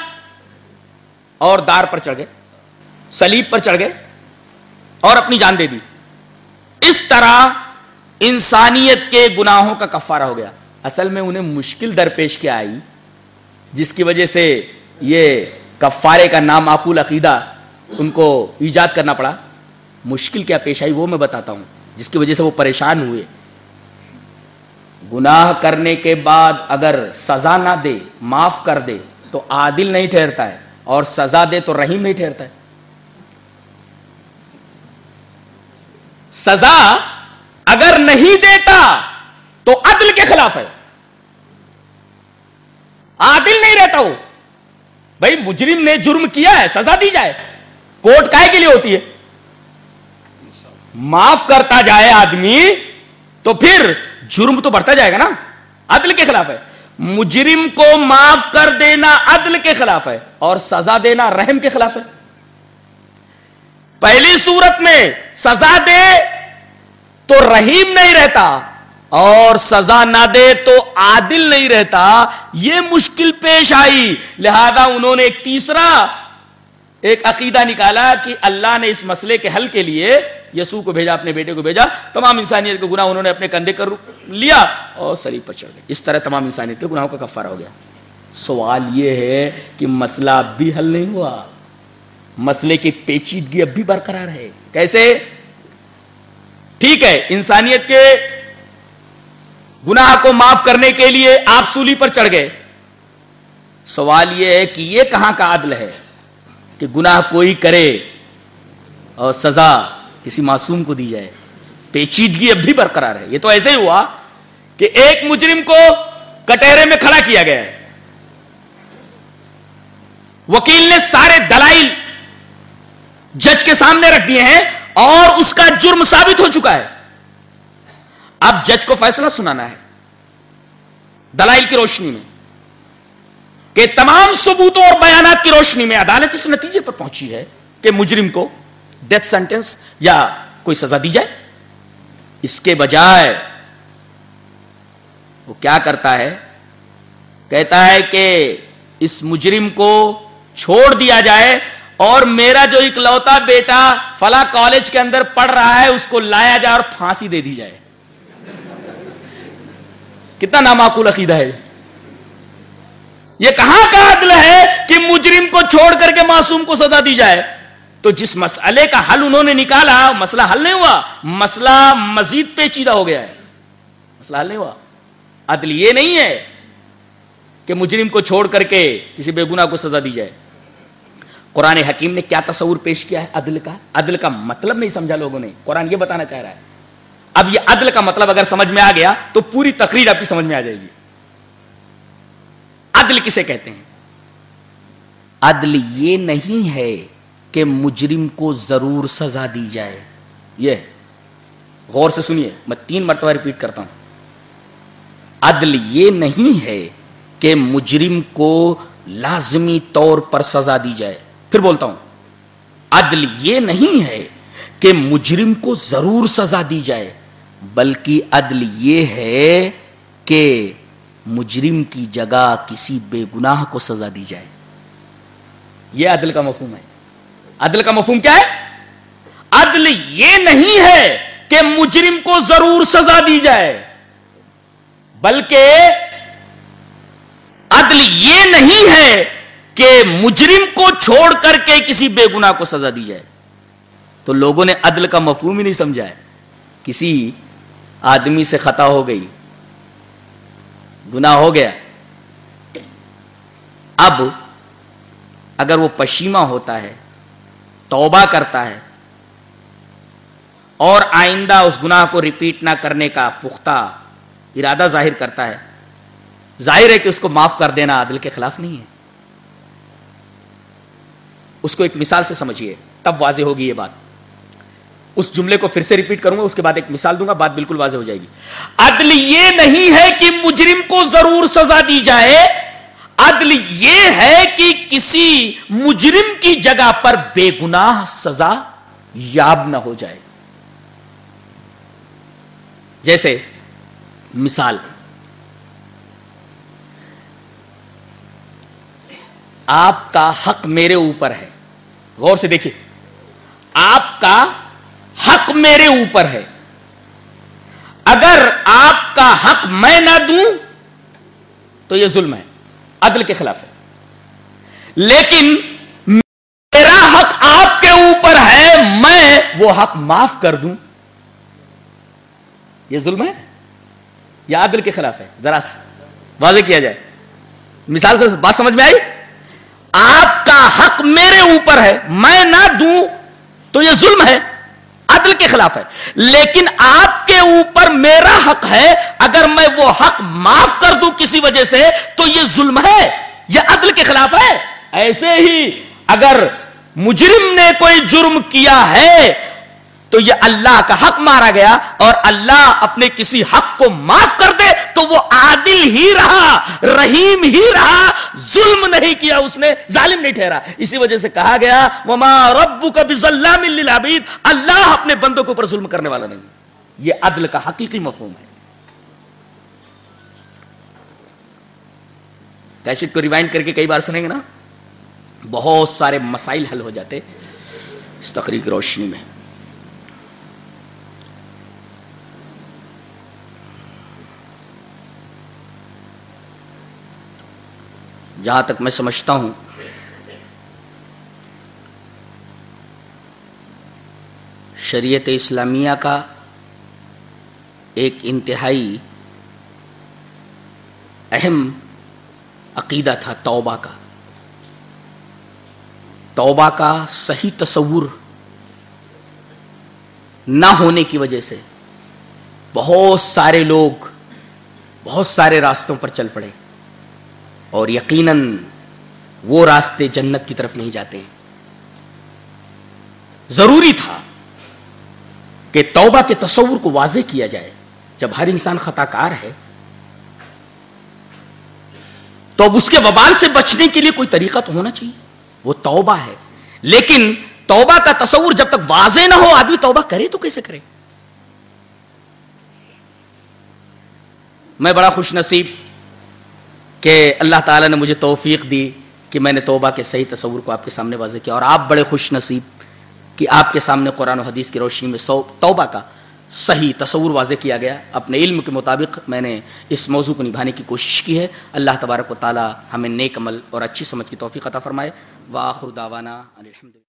اور دار پر چڑھ گئے سلیب پر چڑھ گئے اور اپنی جان دے دی۔ اس طرح انسانیت کے گناہوں کا کفارہ ہو گیا۔ اصل میں انہیں مشکل درپیش کیا آئی، جس کی وجہ سے یہ کفارے کا نام آکول عقیدہ ان کو ایجاد کرنا پڑا۔ مشکل کیا پیش آئی وہ میں بتاتا ہوں، جس کی وجہ سے وہ پریشان ہوئے۔ گناہ کرنے کے بعد اگر سزا نہ دے، معاف کر دے، تو عادل نہیں ٹھہرتا ہے، اور سزا دے تو رحیم نہیں ٹھہرتا ہے۔ سزا اگر نہیں دیتا تو عدل کے خلاف ہے۔ عادل نہیں رہتا وہ۔ بھائی مجرم نے جرم کیا ہے، سزا دی جائے۔ کوٹ کائے کے لیے ہوتی ہے۔ معاف کرتا جائے آدمی تو پھر جرم تو بڑھتا جائے گا نا۔ عدل کے خلاف ہے۔ مجرم کو معاف کر دینا عدل کے خلاف ہے اور سزا دینا رحم کے خلاف ہے۔ پہلی صورت میں سزا دے تو رحیم نہیں رہتا اور سزا نہ دے تو عادل نہیں رہتا، یہ مشکل پیش آئی۔ لہذا انہوں نے ایک تیسرا ایک عقیدہ نکالا کہ اللہ نے اس مسئلے کے حل کے لیے یسو کو بھیجا، اپنے بیٹے کو بھیجا۔ تمام انسانیت کے گناہ انہوں نے اپنے کندھے کر لیا اور سلیب پر چڑھ گئے۔ اس طرح تمام انسانیت کے گناہوں کا کفارہ ہو گیا۔ سوال یہ ہے کہ مسئلہ اب بھی حل نہیں ہوا۔ مسئلے کی پیچیدگی اب بھی برقرار ہے۔ کیسے؟ ٹھیک ہے، انسانیت کے گناہ کو معاف کرنے کے لیے آپ سولی پر چڑھ گئے۔ سوال یہ ہے کہ یہ کہاں کا عدل ہے کہ گناہ کوئی کرے اور سزا کسی معصوم کو دی جائے۔ پیچیدگی اب بھی برقرار ہے۔ یہ تو ایسے ہی ہوا کہ ایک مجرم کو کٹہرے میں کھڑا کیا گیا۔ ہے وکیل نے سارے دلائل جج کے سامنے رکھ دیے ہیں۔ اور اس کا جرم ثابت ہو چکا ہے۔ اب جج کو فیصلہ سنانا ہے۔ دلائل کی روشنی میں۔ کہ تمام ثبوتوں اور بیانات کی روشنی میں عدالت اس نتیجے پر پہنچی ہے کہ مجرم کو ڈیتھ سینٹینس یا کوئی سزا دی جائے۔ اس کے بجائے وہ کیا کرتا ہے؟ کہتا ہے کہ اس مجرم کو چھوڑ دیا جائے اور میرا جو اکلوتا بیٹا فلا کالج کے اندر پڑھ رہا ہے، اس کو لایا جائے اور پھانسی دے دی جائے۔ کتنا نامعقول عقیدہ ہے۔ یہ کہاں کا عدل ہے کہ مجرم کو چھوڑ کر کے معصوم کو سزا دی جائے؟ تو جس مسئلے کا حل انہوں نے نکالا، مسئلہ حل نہیں ہوا۔ مسئلہ مزید پیچیدہ ہو گیا ہے۔ مسئلہ حل نہیں ہوا۔ عدل یہ نہیں ہے کہ مجرم کو چھوڑ کر کے کسی بے گنا کو سزا دی جائے۔ قرآن حکیم نے کیا تصور پیش کیا ہے عدل کا؟ عدل کا مطلب نہیں سمجھا لوگوں نے۔ قرآن یہ بتانا چاہ رہا ہے۔ اب یہ عدل کا مطلب اگر سمجھ میں آ گیا تو پوری تقریر آپ کی سمجھ میں آ جائے گی۔ عدل کسے کہتے ہیں؟ عدل یہ نہیں ہے کہ مجرم کو ضرور سزا دی جائے۔ یہ غور سے سنیے، میں تین مرتبہ ریپیٹ کرتا ہوں۔ عدل یہ نہیں ہے کہ مجرم کو لازمی طور پر سزا دی جائے۔ پھر بولتا ہوں، عدل یہ نہیں ہے کہ مجرم کو ضرور سزا دی جائے، بلکہ عدل یہ ہے کہ مجرم کی جگہ کسی بے گناہ کو سزا دی جائے۔ یہ عدل کا مفہوم ہے۔ عدل کا مفہوم کیا ہے؟ عدل یہ نہیں ہے کہ مجرم کو ضرور سزا دی جائے، بلکہ عدل یہ نہیں ہے کہ مجرم کو چھوڑ کر کے کسی بے گنا کو سزا دی جائے۔ تو لوگوں نے عدل کا مفہوم ہی نہیں سمجھا ہے۔ کسی آدمی سے خطا ہو گئی گنا ہو گیا۔ اب اگر وہ پشیما ہوتا ہے، توبہ کرتا ہے اور آئندہ اس گناہ کو ریپیٹ نہ کرنے کا پختہ ارادہ ظاہر کرتا ہے، ظاہر ہے کہ اس کو معاف کر دینا عادل کے خلاف نہیں ہے۔ اس کو ایک مثال سے سمجھیے۔ تب واضح ہوگی یہ بات۔ اس جملے کو پھر سے ریپیٹ کروں گا، اس کے بعد ایک مثال دوں گا، بات بالکل واضح ہو جائے گی۔ عدل یہ نہیں ہے کہ مجرم کو ضرور سزا دی جائے، عدل یہ ہے کہ کسی مجرم کی جگہ پر بے گناہ سزا یاب نہ ہو جائے۔ جیسے مثال۔ آپ کا حق میرے اوپر ہے۔ غور سے دیکھیے۔ آپ کا حق میرے اوپر ہے۔ اگر آپ کا حق میں نہ دوں، تو یہ ظلم ہے۔ عدل کے خلاف ہے۔ لیکن میرا حق آپ کے اوپر ہے، میں وہ حق معاف کر دوں۔ یہ ظلم ہے یا عدل کے خلاف ہے؟ ذرا واضح کیا جائے۔ مثال سے بات سمجھ میں آئی؟ آپ کا حق میرے اوپر ہے، میں نہ دوں تو یہ ظلم ہے، عدل کے خلاف ہے۔ لیکن آپ کے اوپر میرا حق ہے، اگر میں وہ حق معاف کر دوں کسی وجہ سے، تو یہ ظلم ہے، یہ عدل کے خلاف ہے۔ ایسے ہی اگر مجرم نے کوئی جرم کیا ہے تو یہ اللہ کا حق مارا گیا اور اللہ اپنے کسی حق کو معاف کر دے تو وہ عادل ہی رہا، رحیم ہی رہا، ظلم نہیں کیا اس نے، ظالم نہیں ٹھہرا۔ اسی وجہ سے کہا گیا، وما رب للعبید اللہ اپنے بندوں کے اوپر ظلم کرنے والا نہیں۔ یہ عدل کا حقیقی مفہوم ہے۔ کیسٹ کو ریوائنڈ کر کے کئی بار سنیں گے نا؟ بہت سارے مسائل حل ہو جاتے اس تقریب روشنی میں۔ جہاں تک میں سمجھتا ہوں۔ شریعت اسلامیہ کا ایک انتہائی اہم عقیدہ تھا توبہ کا۔ توبہ کا صحیح تصور نہ ہونے کی وجہ سے بہت سارے لوگ بہت سارے راستوں پر چل پڑے۔ اور یقیناً وہ راستے جنت کی طرف نہیں جاتے۔ ضروری تھا کہ توبہ کے تصور کو واضح کیا جائے۔ جب ہر انسان خطا کار ہے، تو اب اس کے وبال سے بچنے کے لیے کوئی طریقہ تو ہونا چاہیے۔ وہ توبہ ہے۔ لیکن توبہ کا تصور جب تک واضح نہ ہو، آدمی توبہ کرے تو کیسے کرے؟ میں بڑا خوش نصیب کہ اللہ تعالیٰ نے مجھے توفیق دی کہ میں نے توبہ کے صحیح تصور کو آپ کے سامنے واضح کیا اور آپ بڑے خوش نصیب کہ آپ کے سامنے قرآن و حدیث کی روشنی میں توبہ کا صحیح تصور واضح کیا گیا۔ اپنے علم کے مطابق میں نے اس موضوع کو نبھانے کی کوشش کی ہے۔ اللہ تبارک و تعالی ہمیں نیک عمل اور اچھی سمجھ کی توفیق عطا فرمائے۔ واخر دعوانا الحمد